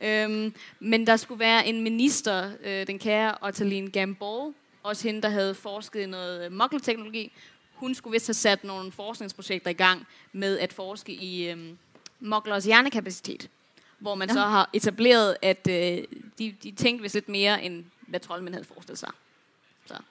Øhm, men der skulle være en minister, øh, den kære Ottaline Gamble, også hende, der havde forsket i noget øh, muggle-teknologi. Hun skulle vist have sat nogle forskningsprojekter i gang med at forske i øhm, mugglers hjernekapacitet. Hvor man Nå. så har etableret, at øh, de, de tænkte vist lidt mere, end hvad troldmænd havde forestillet sig.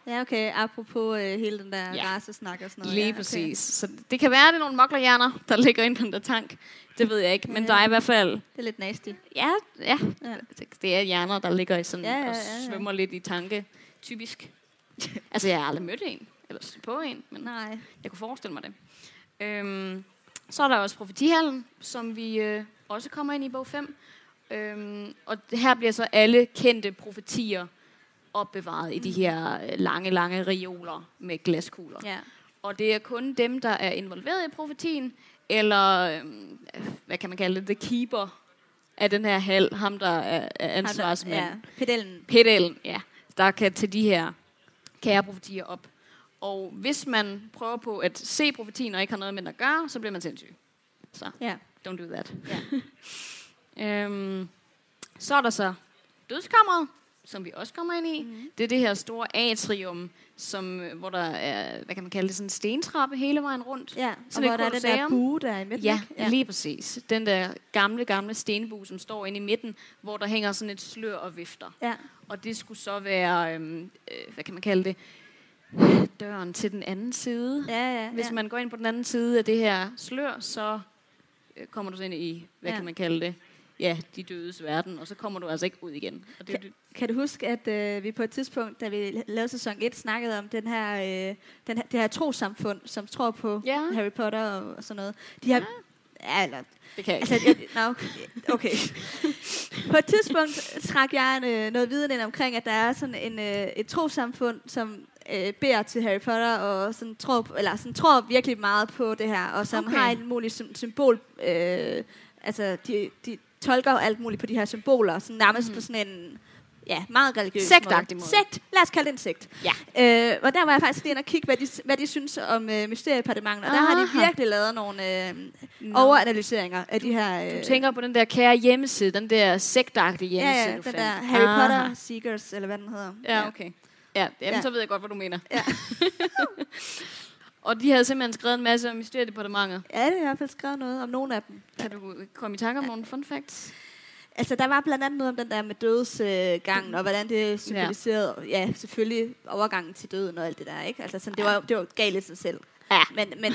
ja, okay. Apropos øh, hele den der Ja. ja. racesnak og sådan noget. Lige ja, ja, præcis. Så det kan være, at det er nogle muglerhjerner, der ligger inde på den der tank. Det ved jeg ikke. Men Ja. der er i hvert fald Det er lidt nasty. Ja, ja. Ja. Det- er hjerner, der ligger i sådan Ja, ja, og ja, ja. svømmer lidt i tanke. Typisk. altså, jeg har aldrig mødt en, eller stødt på en, men Nej. jeg kunne forestille mig det. Øhm, så er der også profetihallen, som vi øh, også kommer ind i bog 5. Øhm, og her bliver så alle kendte profetier opbevaret i de her øh, lange, lange reoler med glaskugler. Ja. Og det er kun dem, der er involveret i profetien, eller øhm, hvad kan man kalde det, the keeper af den her hal, ham der er, er ansvarsmand. Ja. Pedellen. Pedellen, ja, der kan til de her kære profetier op. Og hvis man prøver på at se profetien og ikke har noget med den at gøre, så bliver man sindssyg. Så Ja. don't do that. Ja. Øhm, så er der så dødskammeret, som vi også kommer ind i. Mm. Det er det her store atrium, som, øh, hvor der er, hvad kan man kalde det, sådan en stentrappe hele vejen rundt. Ja, og hvor der er den der bue der i midten. Ja, ja, lige præcis. Den der gamle, gamle stenbu, som står inde i midten, hvor der hænger sådan et slør og vifter. Ja. Og det skulle så være, øhm, øh, hvad kan man kalde det, døren til den anden side. Ja, ja, Hvis ja. man går ind på den anden side af det her slør, så øh, kommer du så ind i, hvad Ja. kan man kalde det, ja, de dødes verden, og så kommer du altså ikke ud igen. Og det, det, Kan du huske, at øh, vi på et tidspunkt, da vi lavede sæson 1, snakkede om den her, øh, den her, det her trosamfund, som tror på Ja. Harry Potter og, og sådan noget. De har, ja. eller, det kan jeg altså, ikke. jeg, no, okay. på et tidspunkt trak jeg en, øh, noget viden ind omkring, at der er sådan en, øh, et trosamfund, som øh, beder til Harry Potter og sådan tror, eller sådan tror virkelig meget på det her, og som Okay. har et muligt sym- symbol. Øh, altså, de, de tolker jo alt muligt på de her symboler, sådan nærmest mm. på sådan en ja, meget religiøs Sektagtig måde. Sekt. Lad os kalde det en sekt. Ja. Øh, og der var jeg faktisk lige inde og kigge, hvad de, hvad de synes om øh, mysteriedepartementet. Og der har de Aha. virkelig lavet nogle øh, overanalyseringer af de her... Øh, Du tænker på den der kære hjemmeside, den der sektagtige ja, hjemmeside, ja, du den fandt. der Harry Aha. Potter Seekers, eller hvad den hedder. Ja, okay. Ja, jamen, Ja. så ved jeg godt, hvad du mener. Ja. og de havde simpelthen skrevet en masse om mysteriedepartementet. Ja, det er i hvert fald skrevet noget om nogle af dem. Kan du komme i tanke om nogle fun facts? Altså, der var blandt andet noget om den der med dødsgangen, og hvordan det symboliserede, ja. ja, selvfølgelig overgangen til døden og alt det der, ikke? Altså, sådan, det, var, det var galt i sig selv. Ja. Men, men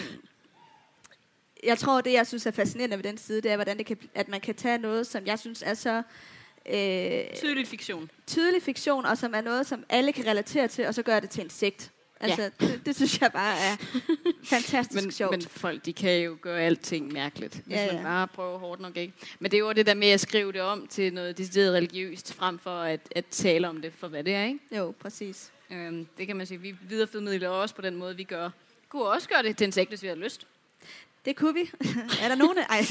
jeg tror, det jeg synes er fascinerende ved den side, det er, hvordan det kan, at man kan tage noget, som jeg synes er så øh, Tydelig fiktion. tydelig fiktion, og som er noget, som alle kan relatere til, og så gøre det til en sekt. Altså, det, det synes jeg bare er fantastisk Men, sjovt. men folk, de kan jo gøre alting mærkeligt, hvis Ja, ja, ja. man bare prøver hårdt nok, ikke? Men det er jo det der med at skrive det om til noget decideret religiøst, frem for at, at tale om det for, hvad det er, ikke? Jo, præcis. Øhm, det kan man sige. Vi videreformidler også på den måde, vi gør. Vi kunne også gøre det til en sekt, hvis vi har lyst. Det kunne vi. er der nogen? Ej.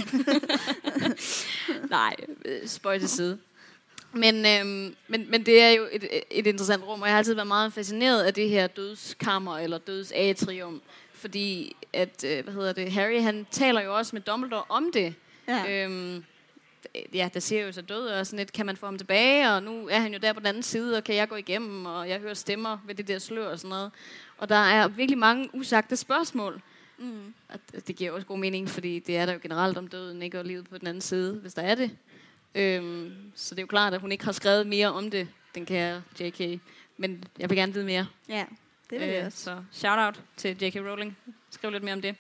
Nej, øh, spøj til side. Men, øhm, men, men det er jo et, et interessant rum, og jeg har altid været meget fascineret af det her dødskammer, eller dødsatrium, fordi at, øh, hvad hedder det, Harry, han taler jo også med Dumbledore om det. Ja. Øhm, ja, der ser jo så død, og sådan lidt, kan man få ham tilbage, og nu er han jo der på den anden side, og kan jeg gå igennem, og jeg hører stemmer ved det der slør og sådan noget. Og der er virkelig mange usagte spørgsmål. Mm. Og det- det giver også god mening, fordi det er der jo generelt om døden, ikke? Og livet på den anden side, hvis der er det. Øhm, så det er jo klart, at hun ikke har skrevet mere om det, den kære J.K. Men jeg vil gerne vide mere. Ja, det vil jeg Øh, også. Så shout-out til J.K. Rowling. Skriv lidt mere om det.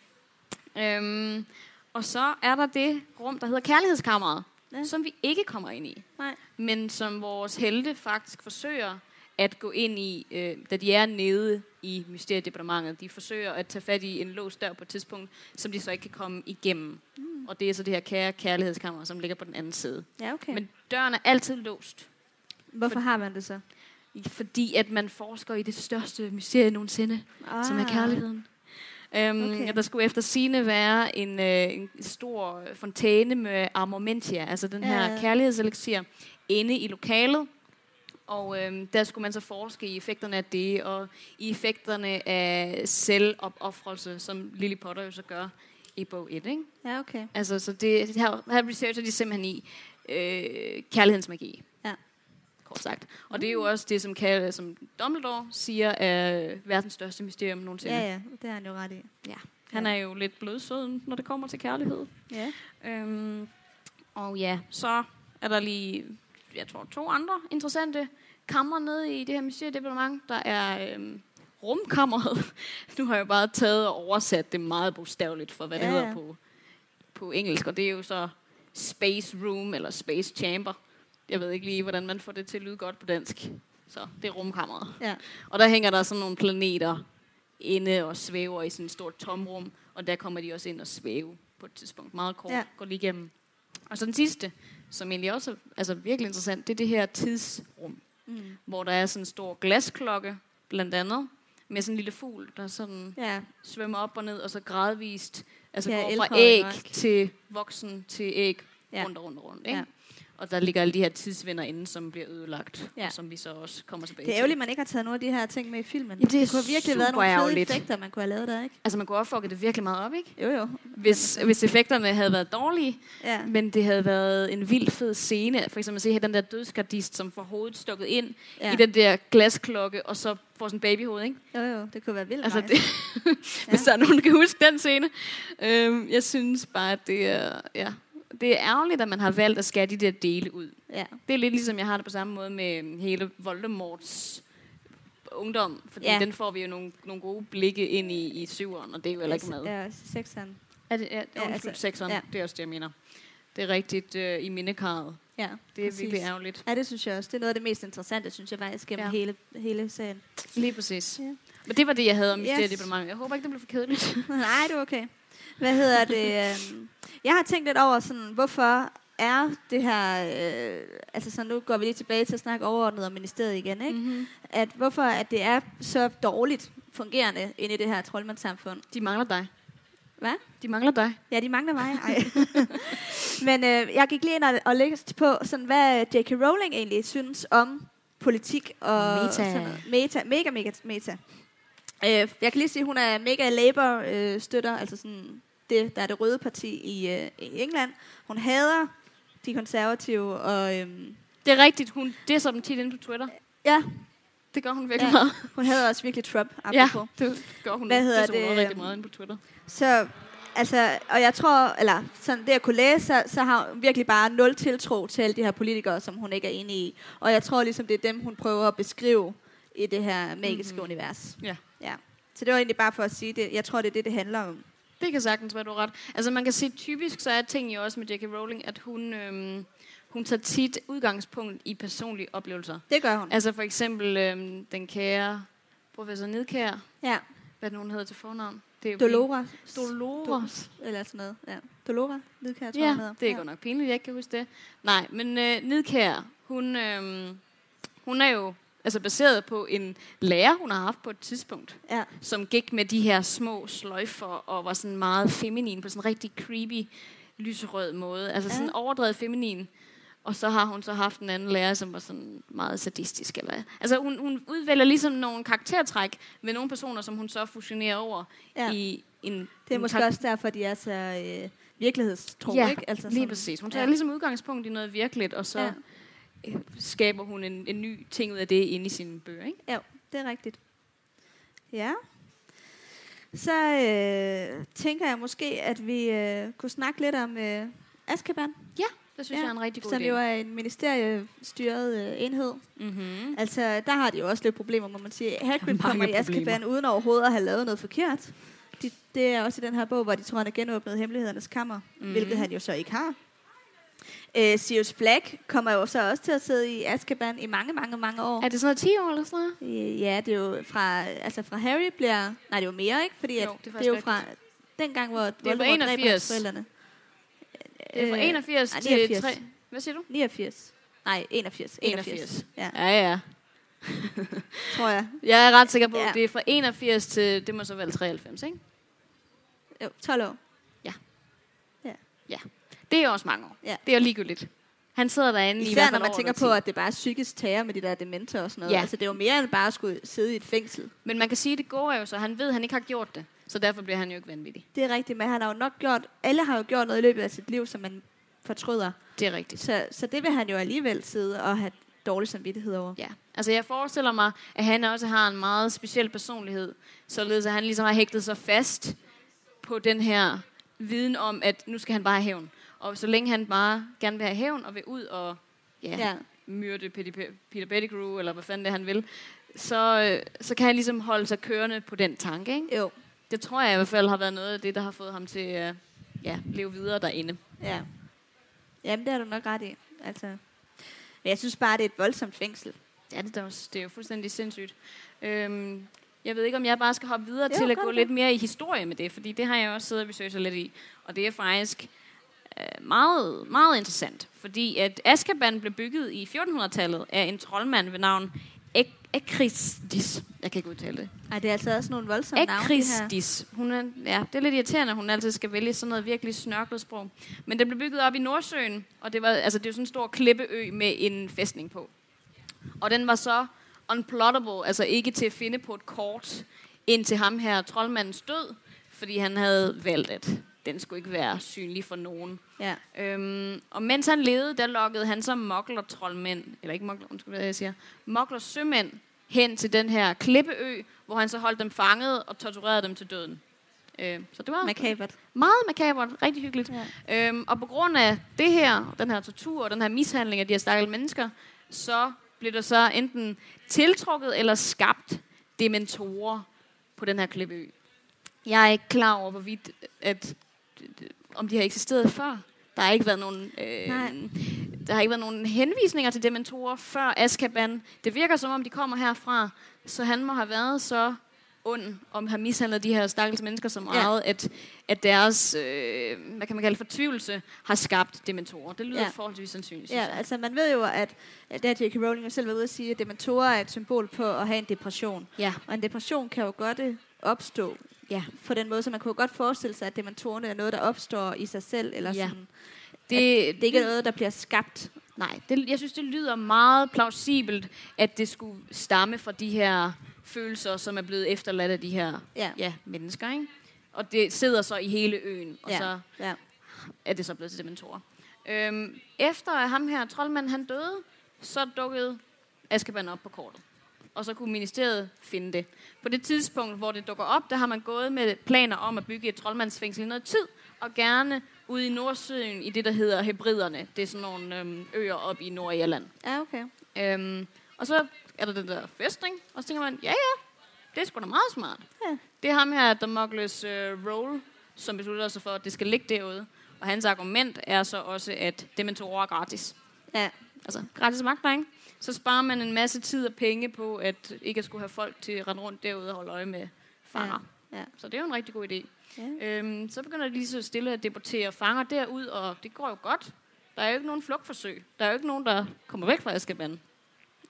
Øhm, og så er der det rum, der hedder Kærlighedskammeret, Ja. som vi ikke kommer ind i. Nej. Men som vores helte faktisk forsøger at gå ind i, øh, da de er nede i mysteriedepartementet. De forsøger at tage fat i en låst dør på et tidspunkt, som de så ikke kan komme igennem. Mm. Og det er så det her kære kærlighedskammer, som ligger på den anden side. Ja, okay. Men døren er altid låst. Hvorfor har man det så? Fordi at man forsker i det største mysterie nogensinde, ah. som er kærligheden. Um, Okay. okay. Der skulle efter sine være en, øh, en stor fontæne med armamentia, altså den her Ja. kærlighedseliksir, inde i lokalet. Og øhm, der skulle man så forske i effekterne af det, og i effekterne af selvopoffrelse, som Lily Potter jo så gør i bog 1. Ikke? Ja, okay. Altså, så det, det her, her researcher de simpelthen i øh, kærlighedens magi. Ja. Kort sagt. Og det er jo også det, som, kan, som Dumbledore siger er verdens største mysterium nogensinde. Ja, ja, det har han jo ret i. ja. Han er jo lidt blødsød, når det kommer til kærlighed. Ja. Øhm, og ja, så er der lige, jeg tror, to andre interessante kammer nede i det her mysteriedepartement. Der er øhm, rumkammeret. nu har jeg bare taget og oversat det meget bogstaveligt for, hvad det Ja, hedder ja. på, på engelsk. Og det er jo så Space Room eller Space Chamber. Jeg ved ikke lige, hvordan man får det til at lyde godt på dansk. Så det er rumkammeret. Ja. Og der hænger der sådan nogle planeter inde og svæver i sådan et stort tomrum, og der kommer de også ind og svæve på et tidspunkt. Meget kort, ja. går lige igennem. Og så den sidste, som egentlig også er altså virkelig interessant, det er det her tidsrum, Mm. hvor der er sådan en stor glasklokke, blandt andet, med sådan en lille fugl, der sådan Ja. svømmer op og ned, og så gradvist altså Ja, går fra æg nok. til voksen til æg, ja. rundt og rundt og rundt. Ikke? Ja. Og der ligger alle de her tidsvinder inde, som bliver ødelagt, Ja. ja. og som vi så også kommer tilbage Det er til. ærgerligt, man ikke har taget nogle af de her ting med i filmen. Ja, det er kunne have virkelig været super nogle fede ærgerligt. effekter, man kunne have lavet der, ikke? Altså man kunne opfukke det virkelig meget op, ikke? Jo, jo. Hvis, hvis effekterne havde været dårlige, Ja. men det havde været en vild fed scene. For eksempel at se her den der dødsgardist, som får hovedet stukket ind ja. ja. i den der glasklokke, og så får sådan en babyhoved, ikke? Jo, jo. Det kunne være vildt Altså, det, hvis der er nogen, der kan huske den scene. Øhm, jeg synes bare, at det er, ja, det er ærgerligt, at man har valgt at skære de der dele ud. Ja. Det er lidt ligesom, jeg har det på samme måde med hele Voldemorts ungdom. Fordi Ja. den får vi jo nogle, nogle gode blikke ind i, i syveren, og det er jo heller ikke med. Ja, sekseren. Er det, ja, Ja, altså, sekseren. ja. Det er også det, jeg mener. Det er rigtigt øh, i mindekarret. Ja, Det er præcis. virkelig ærgerligt. Ja, det synes jeg også. Det er noget af det mest interessante, synes jeg faktisk, gennem ja. Hele, hele serien. Lige præcis. Ja. Men det var det, jeg havde om Yes. Mysteriedepartementet. Jeg håber ikke, det blev for kedeligt. Nej, det er okay. Hvad hedder det? øhm, Jeg har tænkt lidt over, sådan, hvorfor er det her... Øh, altså, så nu går vi lige tilbage til at snakke overordnet om ministeriet igen, ikke? Mm-hmm. At hvorfor at det er så dårligt fungerende inde i det her troldmandssamfund. De mangler dig. Hvad? De mangler dig. Ja, de mangler mig. Ej. Men øh, jeg gik lige ind og, og læste på, sådan, hvad J.K. Rowling egentlig synes om politik og Meta. sådan noget. Meta. Mega, mega meta. Øh, jeg kan lige sige, at hun er mega Labour-støtter, altså sådan det, der er det røde parti i, øh, i England. Hun hader de konservative, og øhm, Det er rigtigt. Hun disser dem tit inde på Twitter. ja, Det gør hun virkelig Ja. meget. hun hader også virkelig Trump, Ja, apropos. det gør hun. Hvad hedder det, også rigtig øhm, meget inde på Twitter. Så, altså, og jeg tror, eller sådan det jeg kunne læse, så, så har hun virkelig bare nul tiltro til alle de her politikere, som hun ikke er enig i. Og jeg tror ligesom, det er dem, hun prøver at beskrive i det her magiske mm-hmm. univers. Ja. ja. Så det var egentlig bare for at sige det. Jeg tror, det er det, det handler om. Det kan sagtens være, du ret. Altså man kan sige, typisk så er ting jo også med J.K. Rowling, at hun, øhm, hun tager tit udgangspunkt i personlige oplevelser. Det gør hun. Altså for eksempel øhm, den kære professor Nedkær, Ja. hvad hun hedder til fornavn? Det er jo Dolora. Dolores. Eller sådan noget. Ja. Dolora, Lidkær, tror jeg, Ja, hedder. det er ja. godt nok pinligt, jeg ikke kan huske det. Nej, men øh, Nidkær, hun, øh, hun er jo altså baseret på en lærer, hun har haft på et tidspunkt, Ja. som gik med de her små sløjfer og var sådan meget feminin på sådan en rigtig creepy, lyserød måde. Altså Ja. sådan overdrevet feminin. Og så har hun så haft en anden lærer, som var sådan meget sadistisk. Eller, altså hun, hun udvælger ligesom nogle karaktertræk med nogle personer, som hun så fusionerer over Ja. i en... Det er måske kar- også derfor, de er så øh, virkelighedstro, ja, ikke? Altså lige præcis. Hun tager ja. ligesom udgangspunkt i noget virkeligt, og så Ja. Skaber hun en, en ny ting ud af det inde i sine bøger. Ikke? Ja, det er rigtigt. Ja. Så øh, tænker jeg måske, at vi øh, kunne snakke lidt om øh, Azkaban. Ja, det synes ja. jeg er en rigtig god som idé. jo er en ministeriestyret øh, enhed. Mm-hmm. Altså, der har de jo også lidt problemer, må man sige. Hagrid kommer i. Azkaban uden overhovedet at have lavet noget forkert. De, det er også i den her bog, hvor de tror, han har genåbnet hemmelighedernes kammer, mm. Mhm. hvilket han jo så ikke har. Øh, Sirius Black kommer jo så også til at sidde i Azkaban i mange, mange, mange år. Er det sådan noget 10 år eller sådan noget? Øh, Ja, det er jo fra, altså fra Harry bliver... Nej, det er jo mere, ikke? Fordi Jo, at det er det, er jo fra dengang, hvor fra Voldemort dræber 81. hans forældrene. Det er fra Øh, 81 nej, til 89. 3... Hvad siger du? 89. Nej, 81. 81. 81. Ja, Ja, ja. tror jeg. Jeg er ret sikker på, Ja. at det er fra 81 til... Det må så være 93, ikke? Jo, 12 år. Det er også mange år. Ja. Det er ligegyldigt. Han sidder derinde i hvert Især fald når man tænker på, at det bare er psykisk terror med de der dementer og sådan noget. Ja. Altså, det er jo mere end bare at skulle sidde i et fængsel. Men man kan sige, at det går jo så. Han ved, at han ikke har gjort det. Så derfor bliver han jo ikke vanvittig. Det er rigtigt, men han har jo nok gjort... Alle har jo gjort noget i løbet af sit liv, som man fortryder. Det er rigtigt. Så, så det vil han jo alligevel sidde og have dårlig samvittighed over. Ja, altså jeg forestiller mig, at han også har en meget speciel personlighed, således at han ligesom har hægtet sig fast på den her viden om, at nu skal han bare have hævn. Og så længe han bare gerne vil have hævn og vil ud og ja, Ja. myrde Peter, Pettigrew, eller hvad fanden det han vil, så, øh, så kan han ligesom holde sig kørende på den tanke. Ikke? Jo, Det tror jeg i hvert fald har været noget af det, der har fået ham til at øh, ja, leve videre derinde. ja. Jamen, det har du nok ret i. Altså, men jeg synes bare, det er et voldsomt fængsel. Ja, det er, også, det er jo fuldstændig sindssygt. Øhm, jeg ved ikke, om jeg bare skal hoppe videre Jo, til at gå det. lidt mere i historie med det, fordi det har jeg også siddet og researchet lidt i. Og det er faktisk meget, meget interessant, fordi at Azkaban blev bygget i 1400-tallet af en troldmand ved navn Ek- Ekristis. Jeg kan ikke udtale det. Ej, det er altså også nogle voldsomme navne. Ekristis. Hun er, ja, det er lidt irriterende, at hun altid skal vælge sådan noget virkelig snørklet sprog. Men den blev bygget op i Nordsøen, og det var, altså, det var sådan en stor klippeø med en fæstning på. Og den var så unplottable, altså ikke til at finde på et kort, indtil ham her, troldmandens død, fordi han havde valgt, at den skulle ikke være synlig for nogen. Ja. Øhm, og mens han levede, der lokkede han så mokler troldmænd, eller ikke mokler, undskyld, hvad jeg siger, mokler sømænd hen til den her klippeø, hvor han så holdt dem fanget og torturerede dem til døden. Øh, så det var Makabert. meget makabert, rigtig hyggeligt. Ja. Øhm, og på grund af det her, den her tortur og den her mishandling af de her stakkels mennesker, så blev der så enten tiltrukket eller skabt dementorer på den her klippeø. Jeg er ikke klar over, hvorvidt, at, om de har eksisteret før. Der har ikke været nogen, øh, Nej. der har ikke været nogen henvisninger til dementorer før Azkaban. Det virker som om, de kommer herfra, så han må have været så ond om have mishandlet de her stakkels mennesker så meget, ja. at, at deres, øh, hvad kan man kalde fortvivlelse har skabt dementorer. Det lyder Ja. forholdsvis sandsynligt, Ja, altså man ved jo, at, at der J.K. Rowling selv var ude at sige, at dementorer er et symbol på at have en depression. Ja. Og en depression kan jo godt opstå Ja. på den måde, så man kunne godt forestille sig, at dementorerne er noget, der opstår i sig selv, eller Ja. sådan. Det, Det er ikke noget, der bliver skabt. Nej, det, jeg synes, det lyder meget plausibelt, at det skulle stamme fra de her følelser, som er blevet efterladt af de her Ja. ja, mennesker. Ikke? Og det sidder så i hele øen, og Ja. så Ja. er det så blevet til dementorer. Øhm, efter at ham her, troldmanden, han døde, så dukkede Azkaban op på kortet. Og så kunne ministeriet finde det. På det tidspunkt, hvor det dukker op, der har man gået med planer om at bygge et troldmandsfængsel i noget tid, og gerne ude i Nordsøen i det, der hedder Hebriderne. Det er sådan nogle øhm, øer op i Nordirland. Ja, okay. Øhm, og så er der den der festning, og så tænker man, ja ja, det er sgu da meget smart. Ja. Det er ham her, Damocles øh, Roll, som beslutter sig for, at det skal ligge derude. Og hans argument er så også, at dementorer er gratis. Ja. Altså gratis magter, ikke? Så sparer man en masse tid og penge på, at ikke at skulle have folk til at rende rundt derude og holde øje med fanger. Ja. Ja. Så det er jo en rigtig god idé. Ja. Øhm, så begynder de lige så stille at deportere fanger derud, og det går jo godt. Der er jo ikke nogen flugtforsøg. Der er jo ikke nogen, der kommer væk fra Azkaban.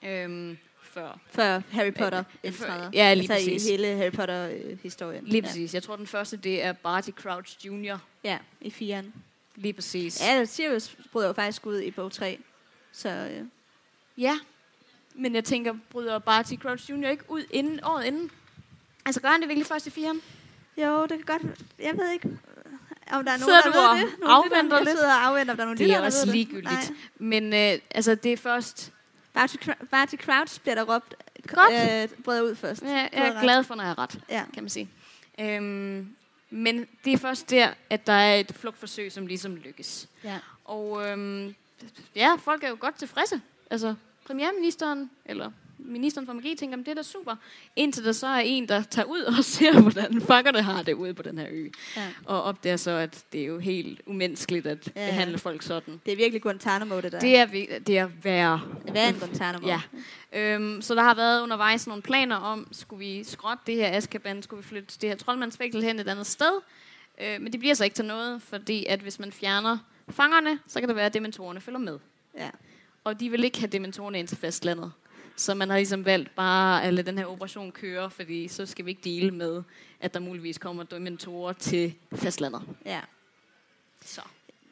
Øhm, før. For Harry Potter Øh, for- ja, lige altså præcis. i hele Harry Potter-historien. Lige præcis. Jeg tror, den første, det er Barty Crouch Jr. Ja. ja, i firen. Lige præcis. Ja, Sirius bryder jo faktisk ud i bog 3. Så øh, Ja, men jeg tænker, bryder Barty Crouch Jr. ikke ud inden, året inden? Altså gør han det virkelig først i firen? jo, det kan godt... Jeg ved ikke, øh, om der er nogen, Sidder der ved det. Nogle afventer lidt? Jeg sidder og afventer, om der er nogle Det er lyttere, der også det. ligegyldigt. Nej. Men øh, altså, det er først... Barty, Cr- Barty Crouch bliver der råbt. Godt. Øh, brød ud først. Jeg, Du jeg er ret. glad for, når jeg har ret, Ja. kan man sige. Øhm, men det er først der, at der er et flugtforsøg, som ligesom lykkes. ja. Og øhm, ja, folk er jo godt tilfredse. Altså, premierministeren, eller ministeren for magi, tænker, "Men det er da super. Indtil der så er en, der tager ud og ser, hvordan fuckerne har det ude på den her ø. Ja. Og opdager så, at det er jo helt umenneskeligt at Ja. behandle folk sådan. Det er virkelig Guantanamo, det der. Det er, det er værre. Hvad er Guantanamo? Ja. Øhm, så der har været undervejs nogle planer om, skulle vi skrotte det her Azkaban, skulle vi flytte det her troldmandsfængsel hen et andet sted. Øh, men det bliver så ikke til noget, fordi at hvis man fjerner fangerne, så kan det være, at dementorerne følger med. ja. Og de vil ikke have dementorerne ind til fastlandet. Så man har ligesom valgt bare at lade den her operation køre, fordi så skal vi ikke dele med, at der muligvis kommer dementorer til fastlandet. ja. Så.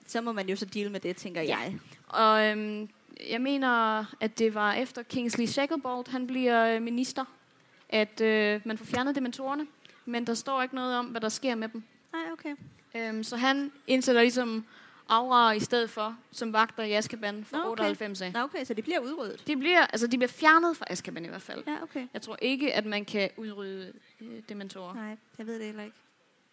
Så må man jo så deal med det, tænker Ja. jeg. Og øhm, jeg mener, at det var efter Kingsley Shacklebolt, han bliver øh, minister, at øh, man får fjernet dementorerne. Men der står ikke noget om, hvad der sker med dem. Nej, okay. Øhm, så han indsætter ligesom aura i stedet for, som vagter i Azkaban fra okay. 98 af. Nå, okay, så de bliver udryddet. De bliver, altså, de bliver fjernet fra Azkaban i hvert fald. Ja, okay. Jeg tror ikke, at man kan udrydde øh, dementorer. Nej, jeg ved det heller ikke.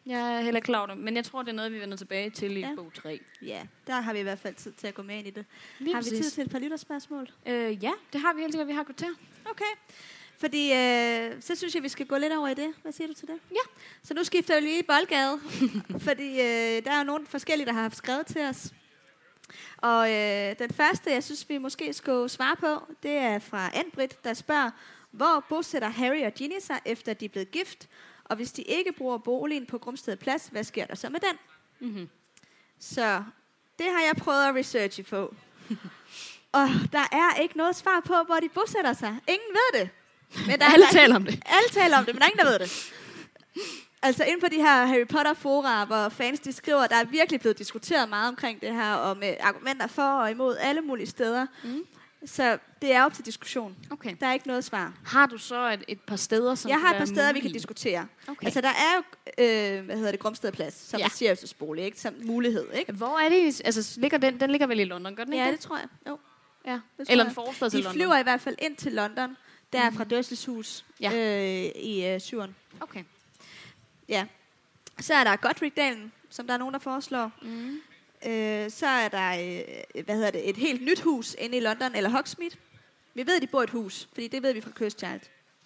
Jeg er heller klar over det, men jeg tror, det er noget, vi vender tilbage til i Ja. ja. bog 3. Ja, der har vi i hvert fald tid til at gå med ind i det. Lige har vi præcis. tid til et par lytterspørgsmål? Øh, ja, det har vi helt sikkert, vi har til. Okay. Fordi øh, så synes jeg, vi skal gå lidt over i det. Hvad siger du til det? Ja. Så nu skifter vi lige boldgade. fordi øh, der er jo nogle forskellige, der har haft skrevet til os. Og øh, den første, jeg synes, vi måske skulle svare på, det er fra Anbrit, der spørger, hvor bosætter Harry og Ginny sig, efter de er blevet gift? Og hvis de ikke bruger boligen på Grumsted Plads, hvad sker der så med den? Mm-hmm. Så det har jeg prøvet at researche på. Og der er ikke noget svar på, hvor de bosætter sig. Ingen ved det. Men der Alle der, taler om det. Alle taler om det, men der er ingen, der ved det. Altså inden på de her Harry Potter fora, hvor fans de skriver, der er virkelig blevet diskuteret meget omkring det her, og med argumenter for og imod alle mulige steder. Mm. Så det er op til diskussion. Okay. Der er ikke noget svar. Har du så et, et par steder, som jeg har et par steder, vi kan mulige? diskutere. Okay. Altså der er jo, øh, hvad hedder det, Grumsted Plads, som Ja. er Sirius' ikke? Som mulighed, ikke? Hvor er det? Altså, ligger den, den ligger vel i London, gør den ikke Ja, det? det tror jeg. Jo. Ja. det tror Eller en forstad til De London. flyver i hvert fald ind til London, der fra Dursleys hus Ja. øh, i øh, syveren. Okay. Ja. Så er der Godric-dalen, som der er nogen, der foreslår. Mm. Øh, så er der øh, hvad hedder det, et helt nyt hus inde i London, eller Hogsmeade. Vi ved, at de bor i et hus, fordi det ved vi fra Cursed Child.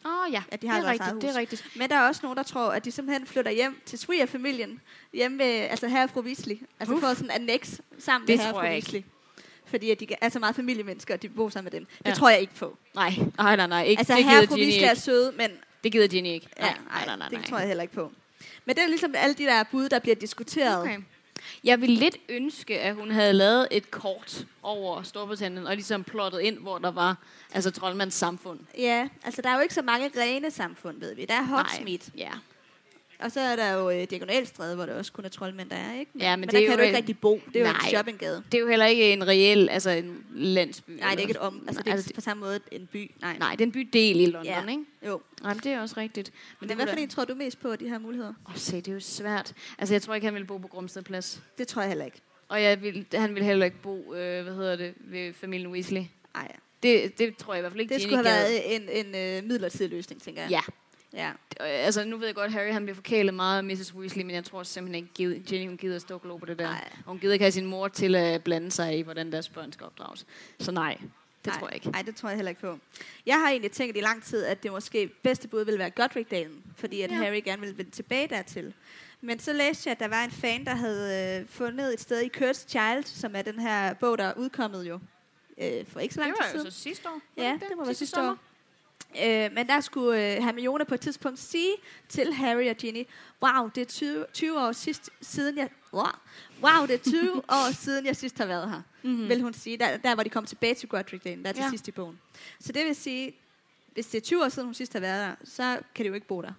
Åh oh, ja, At de har det er rigtigt, det er rigtigt. Men der er også nogen, der tror, at de simpelthen flytter hjem til Swear-familien. Hjemme ved, altså her fru Weasley. Altså Uff. får sådan en annex sammen Det med her tror fru jeg ikke. Fordi at de er så meget familiemennesker, og de bor sammen med dem. Det Ja. tror jeg ikke på. Nej, nej, nej, nej. Ikke, Altså det her gider fru Ginny Weasley er søde, men Det gider Ginny ikke. ja, Nej, nej, nej, nej. det tror jeg heller ikke på. Men det er ligesom alle de der bud, der bliver diskuteret. Okay. Jeg ville lidt ønske, at hun havde lavet et kort over Storbritannien, og ligesom plottet ind, hvor der var altså troldmands samfund. Ja, altså der er jo ikke så mange rene samfund, ved vi. Der er Hogsmeade, Ja. Og så er der jo øh, Diagonalstræde, hvor der også kun er troldmænd, der er, ikke? Ja, men men det der er kan jo du ikke en- rigtig bo. Det er jo en Nej. shoppinggade. Det er jo heller ikke en reel, altså en landsby. Nej, det er ikke et om. Altså, det er altså, ikke på samme måde en by. Nej, nej, det er en bydel i London, Ja. ikke? Jo. Nej, men det er også rigtigt. Men det hvad for en tror du mest på, de her muligheder? Åh, se, det er jo svært. Altså, jeg tror ikke, han ville bo på Grumsted Plads. Det tror jeg heller ikke. Og jeg vil, han ville heller ikke bo, øh, hvad hedder det, ved familien Weasley. Nej, Det, det tror jeg i hvert fald ikke, det skulle have gad. været en, en øh, midlertidig løsning, tænker jeg. Ja. Ja. Øh, Altså, nu ved jeg godt, Harry han bliver forkælet meget af Mrs. Weasley, men jeg tror simpelthen ikke, Ginny hun gider at stå og på det der. Og hun gider ikke have sin mor til at blande sig i, hvordan deres børn skal opdrages. Så nej, det Nej, tror jeg ikke. Nej, det tror jeg heller ikke på. Jeg har egentlig tænkt i lang tid, at det måske bedste bud ville være Godric-dalen, fordi at Ja. Harry gerne ville vende tilbage dertil. Men så læste jeg, at der var en fan, der havde øh, fundet et sted i Cursed Child, som er den her bog, der er udkommet jo øh, for ikke så lang Det tid var jo siden. så sidste år. var Ja, det må være Sidste sidste sommer? Øh, men der skulle øh, Hermione på et tidspunkt sige til Harry og Ginny, wow, det er 20, 20 år sidst, siden jeg... Wow, wow, det er 20 år siden jeg sidst har været her, Mhm. mm. vil hun sige, der, der hvor de kom tilbage til Godric Lane, der er til Ja. sidst i bogen. Så det vil sige, hvis det er 20 år siden hun sidst har været der, så kan de jo ikke bo der.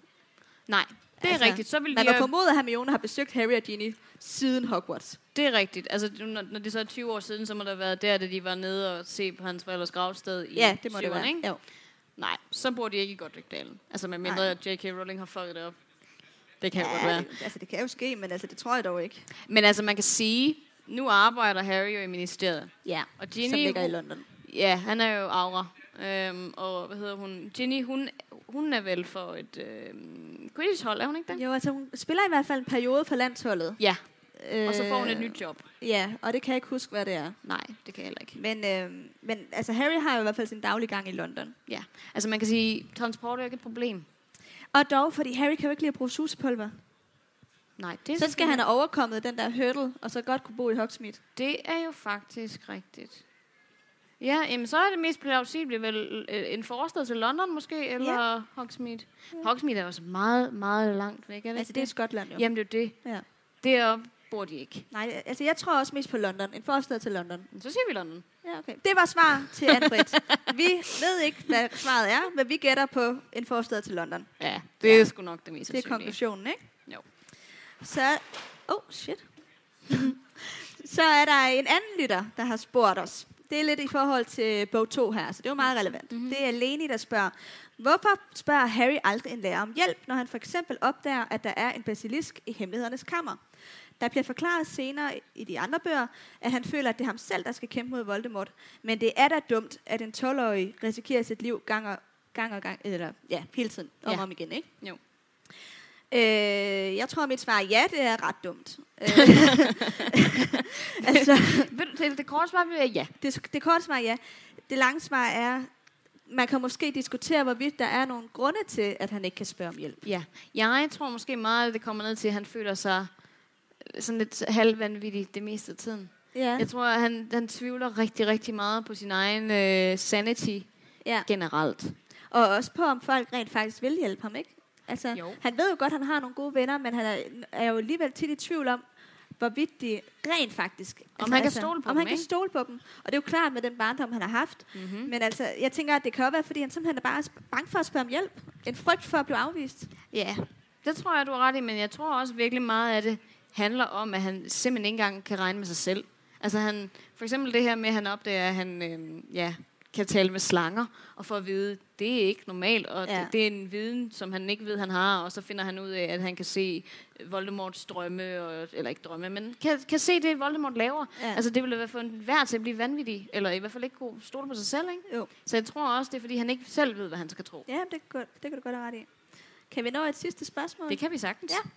Nej, Det er altså, rigtigt. Så vil Man må jo- formode, at Hermione har besøgt Harry og Ginny siden Hogwarts. Det er rigtigt. Altså, når, når det så er 20 år siden, så må der have været der, da de var nede og se på hans forældres gravsted i Ja, det må det syverne, være. Ikke? Jo. Nej, så bor de ikke i Godricdalen. Altså, med mindre Nej. at J.K. Rowling har fucket det op. Det kan ja, godt Ja, være. det, altså, det kan jo ske, men altså, det tror jeg dog ikke. Men altså, man kan sige, nu arbejder Harry jo i ministeriet. Ja, Og som Ginny, ligger i London. Ja, han er jo Aura. Øhm, og hvad hedder hun? Ginny, hun, hun er vel for et øhm, Quidditch-hold, er hun ikke det? Jo, altså hun spiller i hvert fald en periode for landsholdet. Ja, Øh, og så får hun et nyt job. Ja, og det kan jeg ikke huske, hvad det er. Nej, det kan jeg heller ikke. Men, øh, men altså, Harry har jo i hvert fald sin daglige gang i London. Ja, altså man kan sige, transport er jo ikke et problem. Og dog, fordi Harry kan jo ikke lide at bruge susepulver. Nej, det er Så skal han have overkommet den der hurdle, og så godt kunne bo i Hogsmeade. Det er jo faktisk rigtigt. Ja, jamen så er det mest plausibelt vel øh, en forstad til London måske, eller ja. Hogsmeade. Hogsmeade er også meget, meget langt væk, er det Altså, det er Skotland jo. Jamen det er det. Ja. Deroppe bor de ikke. Nej, altså jeg tror også mest på London. En forstad til London. Så siger vi London. Ja, okay. Det var svar til Anne-Britt. vi ved ikke, hvad svaret er, men vi gætter på en forstad til London. Ja, det er Ja. sgu nok det mest Det er konklusionen, ikke? Jo. Så, oh shit. så er der en anden lytter, der har spurgt os. Det er lidt i forhold til bog 2 her, så det er jo meget relevant. Mm-hmm. Det er Leni, der spørger, hvorfor spørger Harry aldrig en lærer om hjælp, når han for eksempel opdager, at der er en basilisk i hemmelighedernes kammer? Der bliver forklaret senere i de andre bøger, at han føler, at det er ham selv, der skal kæmpe mod Voldemort. Men det er da dumt, at en 12-årig risikerer sit liv gang og gang, og gang eller ja, hele tiden, om Ja. og om igen, ikke? Jo. Øh, jeg tror, mit svar er ja, det er ret dumt. Øh, altså, det, det korte svar være ja. det, det korte svar er ja. Det lange svar er, man kan måske diskutere, hvorvidt der er nogle grunde til, at han ikke kan spørge om hjælp. Ja. Jeg tror måske meget, at det kommer ned til, at han føler sig sådan lidt halvvanvittig det meste af tiden. Ja, Jeg tror, at han, han tvivler rigtig, rigtig meget på sin egen øh, sanity ja. generelt. Og også på, om folk rent faktisk vil hjælpe ham, ikke? Altså, Jo. han ved jo godt, at han har nogle gode venner, men han er, er jo alligevel tit i tvivl om, hvorvidt de rent faktisk... Om han kan stole på om dem, han kan ikke? stole på dem. Og det er jo klart med den barndom, han har haft. Mm-hmm. Men altså, jeg tænker, at det kan også være, fordi han simpelthen er bare bange for at spørge om hjælp. En frygt for at blive afvist. Ja, det tror jeg, du har ret i, men jeg tror også virkelig meget af det handler om, at han simpelthen ikke engang kan regne med sig selv. Altså han, for eksempel det her med, at han opdager, at han øh, ja, kan tale med slanger, og får at vide, det er ikke normalt, og Ja. det, det er en viden, som han ikke ved, han har, og så finder han ud af, at han kan se Voldemorts drømme, og, eller ikke drømme, men kan, kan se det, Voldemort laver. Ja. Altså det ville være for en værd til at blive vanvittig, eller i hvert fald ikke kunne stole på sig selv, ikke? Jo. Så jeg tror også, det er, fordi han ikke selv ved, hvad han skal tro. Ja, det kan, det kan du godt have ret i. Kan vi nå et sidste spørgsmål? Det kan vi sagtens. Ja.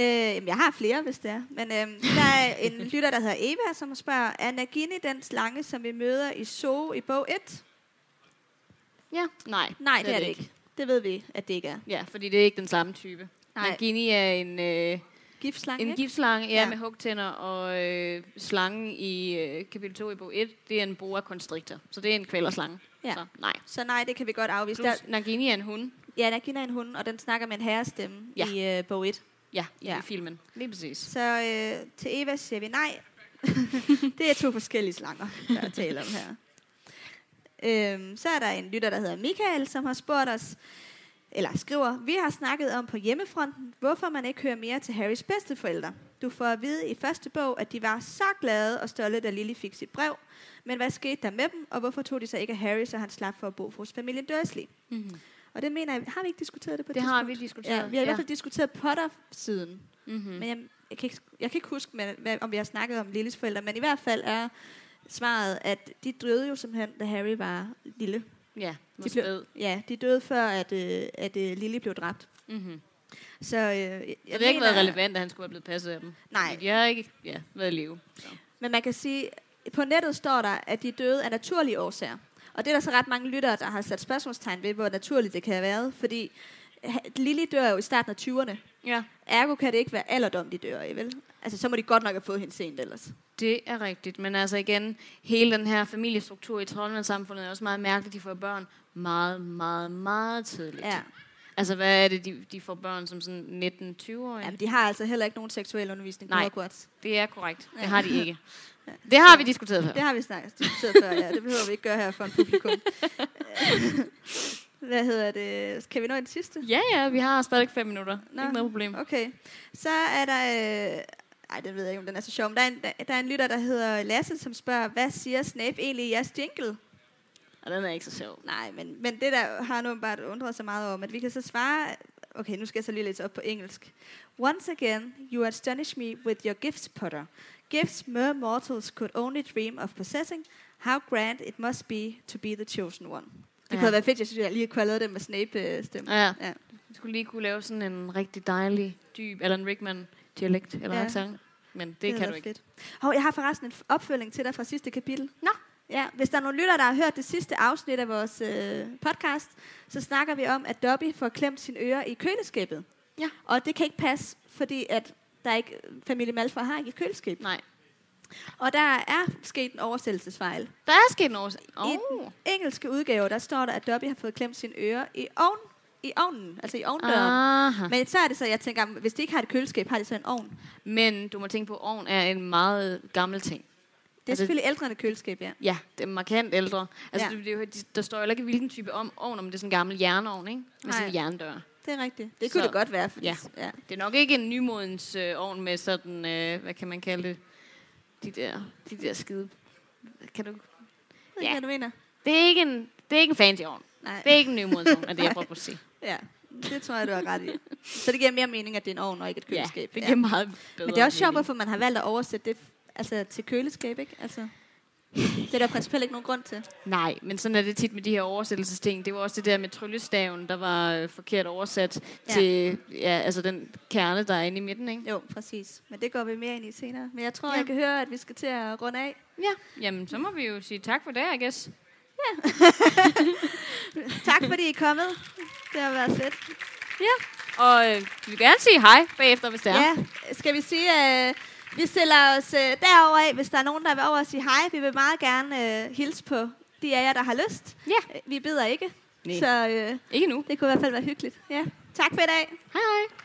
Øh, jamen, jeg har flere, hvis det er. Men øh, der er en lytter, der hedder Eva, som spørger, er Nagini den slange, som vi møder i Zoo i bog 1? ja. Nej, Nej, det er det ikke. Det ved vi, at det ikke er. Ja, fordi det er ikke den samme type. Nej. Nagini er en, øh, Giftslange, en ikke? giftslange ja, Ja. ja. med hugtænder, og øh, slangen i øh, kapitel 2 i bog 1, det er en boa constrictor. Så det er en kvælerslange. Ja. Så nej. Så nej, det kan vi godt afvise. Plus, Der, Nagini er en hund. ja, Nagini er en hund, og den snakker med en herrestemme Ja. i øh, bog 1. Ja, i Ja. filmen. Lige præcis. Så øh, til Eva siger vi nej. det er to forskellige slanger, der er tale om her. Øhm, så er der en lytter, der hedder Michael, som har spurgt os, eller skriver, vi har snakket om på hjemmefronten, hvorfor man ikke hører mere til Harrys bedsteforældre. Du får at vide i første bog, at de var så glade og stolte, da Lily fik sit brev. Men hvad skete der med dem, og hvorfor tog de så ikke af Harry, så han slap for at bo hos familien Dursley? Mm-hmm. Og det mener jeg, har vi ikke diskuteret det på et Det har vi tidspunkt? diskuteret, Ja, vi har i ja. hvert fald diskuteret Potter-siden. Mm-hmm. Men jeg, jeg, kan ikke, jeg kan ikke huske, men, hvad, om vi har snakket om Lillys forældre, men i hvert fald er svaret, at de døde jo simpelthen, da Harry var lille. Ja, De blev- blev... Ja, de døde før, at, øh, at øh, Lily blev dræbt. Mm-hmm. Så, øh, jeg, Så det har ikke været relevant, at han skulle have blevet passet af dem. Nej. De har ikke ja, været i live. Så. Men man kan sige, på nettet står der, at de døde af naturlige årsager. Og det er der så ret mange lyttere, der har sat spørgsmålstegn ved, hvor naturligt det kan have været. Fordi Lily dør jo i starten af 20'erne. Ja, Ergo kan det ikke være alderdom, de dør i, vel? Altså, så må de godt nok have fået hende sent ellers. Det er rigtigt, men altså igen, hele den her familiestruktur i troldmandssamfundet er også meget mærkeligt. De får børn meget, meget, meget tidligt. Ja. Altså, hvad er det, de, de får børn som sådan 19-20-årige? Jamen, de har altså heller ikke nogen seksuel undervisning på Nej. Hogwarts. Det er korrekt. Ja. Det har de ikke. Det har vi diskuteret før. Det har vi snakket diskuteret før, ja. Det behøver vi ikke gøre her for en publikum. Hvad hedder det? Kan vi nå den sidste? Ja, ja, vi har stadig fem minutter. Nå. Ikke noget problem. Okay. Så er der... Øh, ej, det ved jeg ikke, om den er så sjov. Men der er, en, der, der er en lytter, der hedder Lasse, som spørger, hvad siger Snape egentlig i jeres jingle? Og den er ikke så sjov. Nej, men, men det der har nu bare undret sig meget om, at vi kan så svare... Okay, nu skal jeg så lige læse op på engelsk. Once again, you astonish me with your gifts, Potter. Gifts mere mortals could only dream of possessing. How grand it must be to be the chosen one. Det Ja. kunne have været fedt, jeg synes, jeg lige kunne have lavet det med Snape-stemme. Ja. ja. Du skulle lige kunne lave sådan en rigtig dejlig, dyb Alan Rickman-dialekt eller Ja. accent. Men det, det kan du ikke. Fedt. Hov, jeg har forresten en opfølging til dig fra sidste kapitel. Nå. Ja, hvis der er nogle lytter, der har hørt det sidste afsnit af vores øh, podcast, så snakker vi om, at Dobby får klemt sine ører i køleskabet. Ja. Og det kan ikke passe, fordi at der ikke, familie Malfoy har ikke køleskab. Nej. Og der er sket en oversættelsesfejl. Der er sket noget. I Oh. den engelske udgave, der står der, at Dobby har fået klemt sine ører i, ovn, i ovnen, altså i ovndøren. Aha. Men så er det så, jeg tænker, hvis de ikke har et køleskab, har de så en ovn. Men du må tænke på, at ovn er en meget gammel ting. Det er Altså- selvfølgelig ældre end et køleskab, ja. Ja, det er markant ældre. Altså, Ja. det, det, er der står jo ikke, hvilken type om, ovn, om det er sådan en gammel jernovn, ikke? Med sådan en jerndør. Det er rigtigt. Det kunne Så- det godt være. Fordi, Ja. ja. Det er nok ikke en nymodens øh, ovn med sådan, øh, hvad kan man kalde det? De der, de der skide... Kan du... Ja. hvad du mener. Det er ikke en, det er ikke en fancy ovn. Nej. Det er ikke en nymodens ovn, er det, jeg prøver at sige. Ja, det tror jeg, du har ret i. Så det giver mere mening, at det er en ovn og ikke et Ja, køleskab. det giver meget bedre Men det er også sjovt, hvorfor man har valgt at oversætte det altså, til køleskab, ikke? Altså, det er der principielt ikke nogen grund til. Nej, men sådan er det tit med de her oversættelsesting. Det var også det der med tryllestaven, der var øh, forkert oversat Ja. ja. til ja, altså den kerne, der er inde i midten, ikke? Jo, præcis. Men det går vi mere ind i senere. Men jeg tror, Ja. jeg kan høre, at vi skal til at runde af. Ja. Jamen, så må vi jo sige tak for det, I guess. Tak fordi I er kommet. Det har været fedt. Og øh, vi vil gerne sige hej bagefter, hvis det er. Ja, skal vi sige, at vi stiller os øh, derover af, hvis der er nogen, der vil over og sige hej. Vi vil meget gerne øh, hilse på de af jer, der har lyst. Ja. Øh, Vi beder ikke, Nej. så øh, Ikke nu. det kunne i hvert fald være hyggeligt. Ja. Tak for i dag. Hej hej.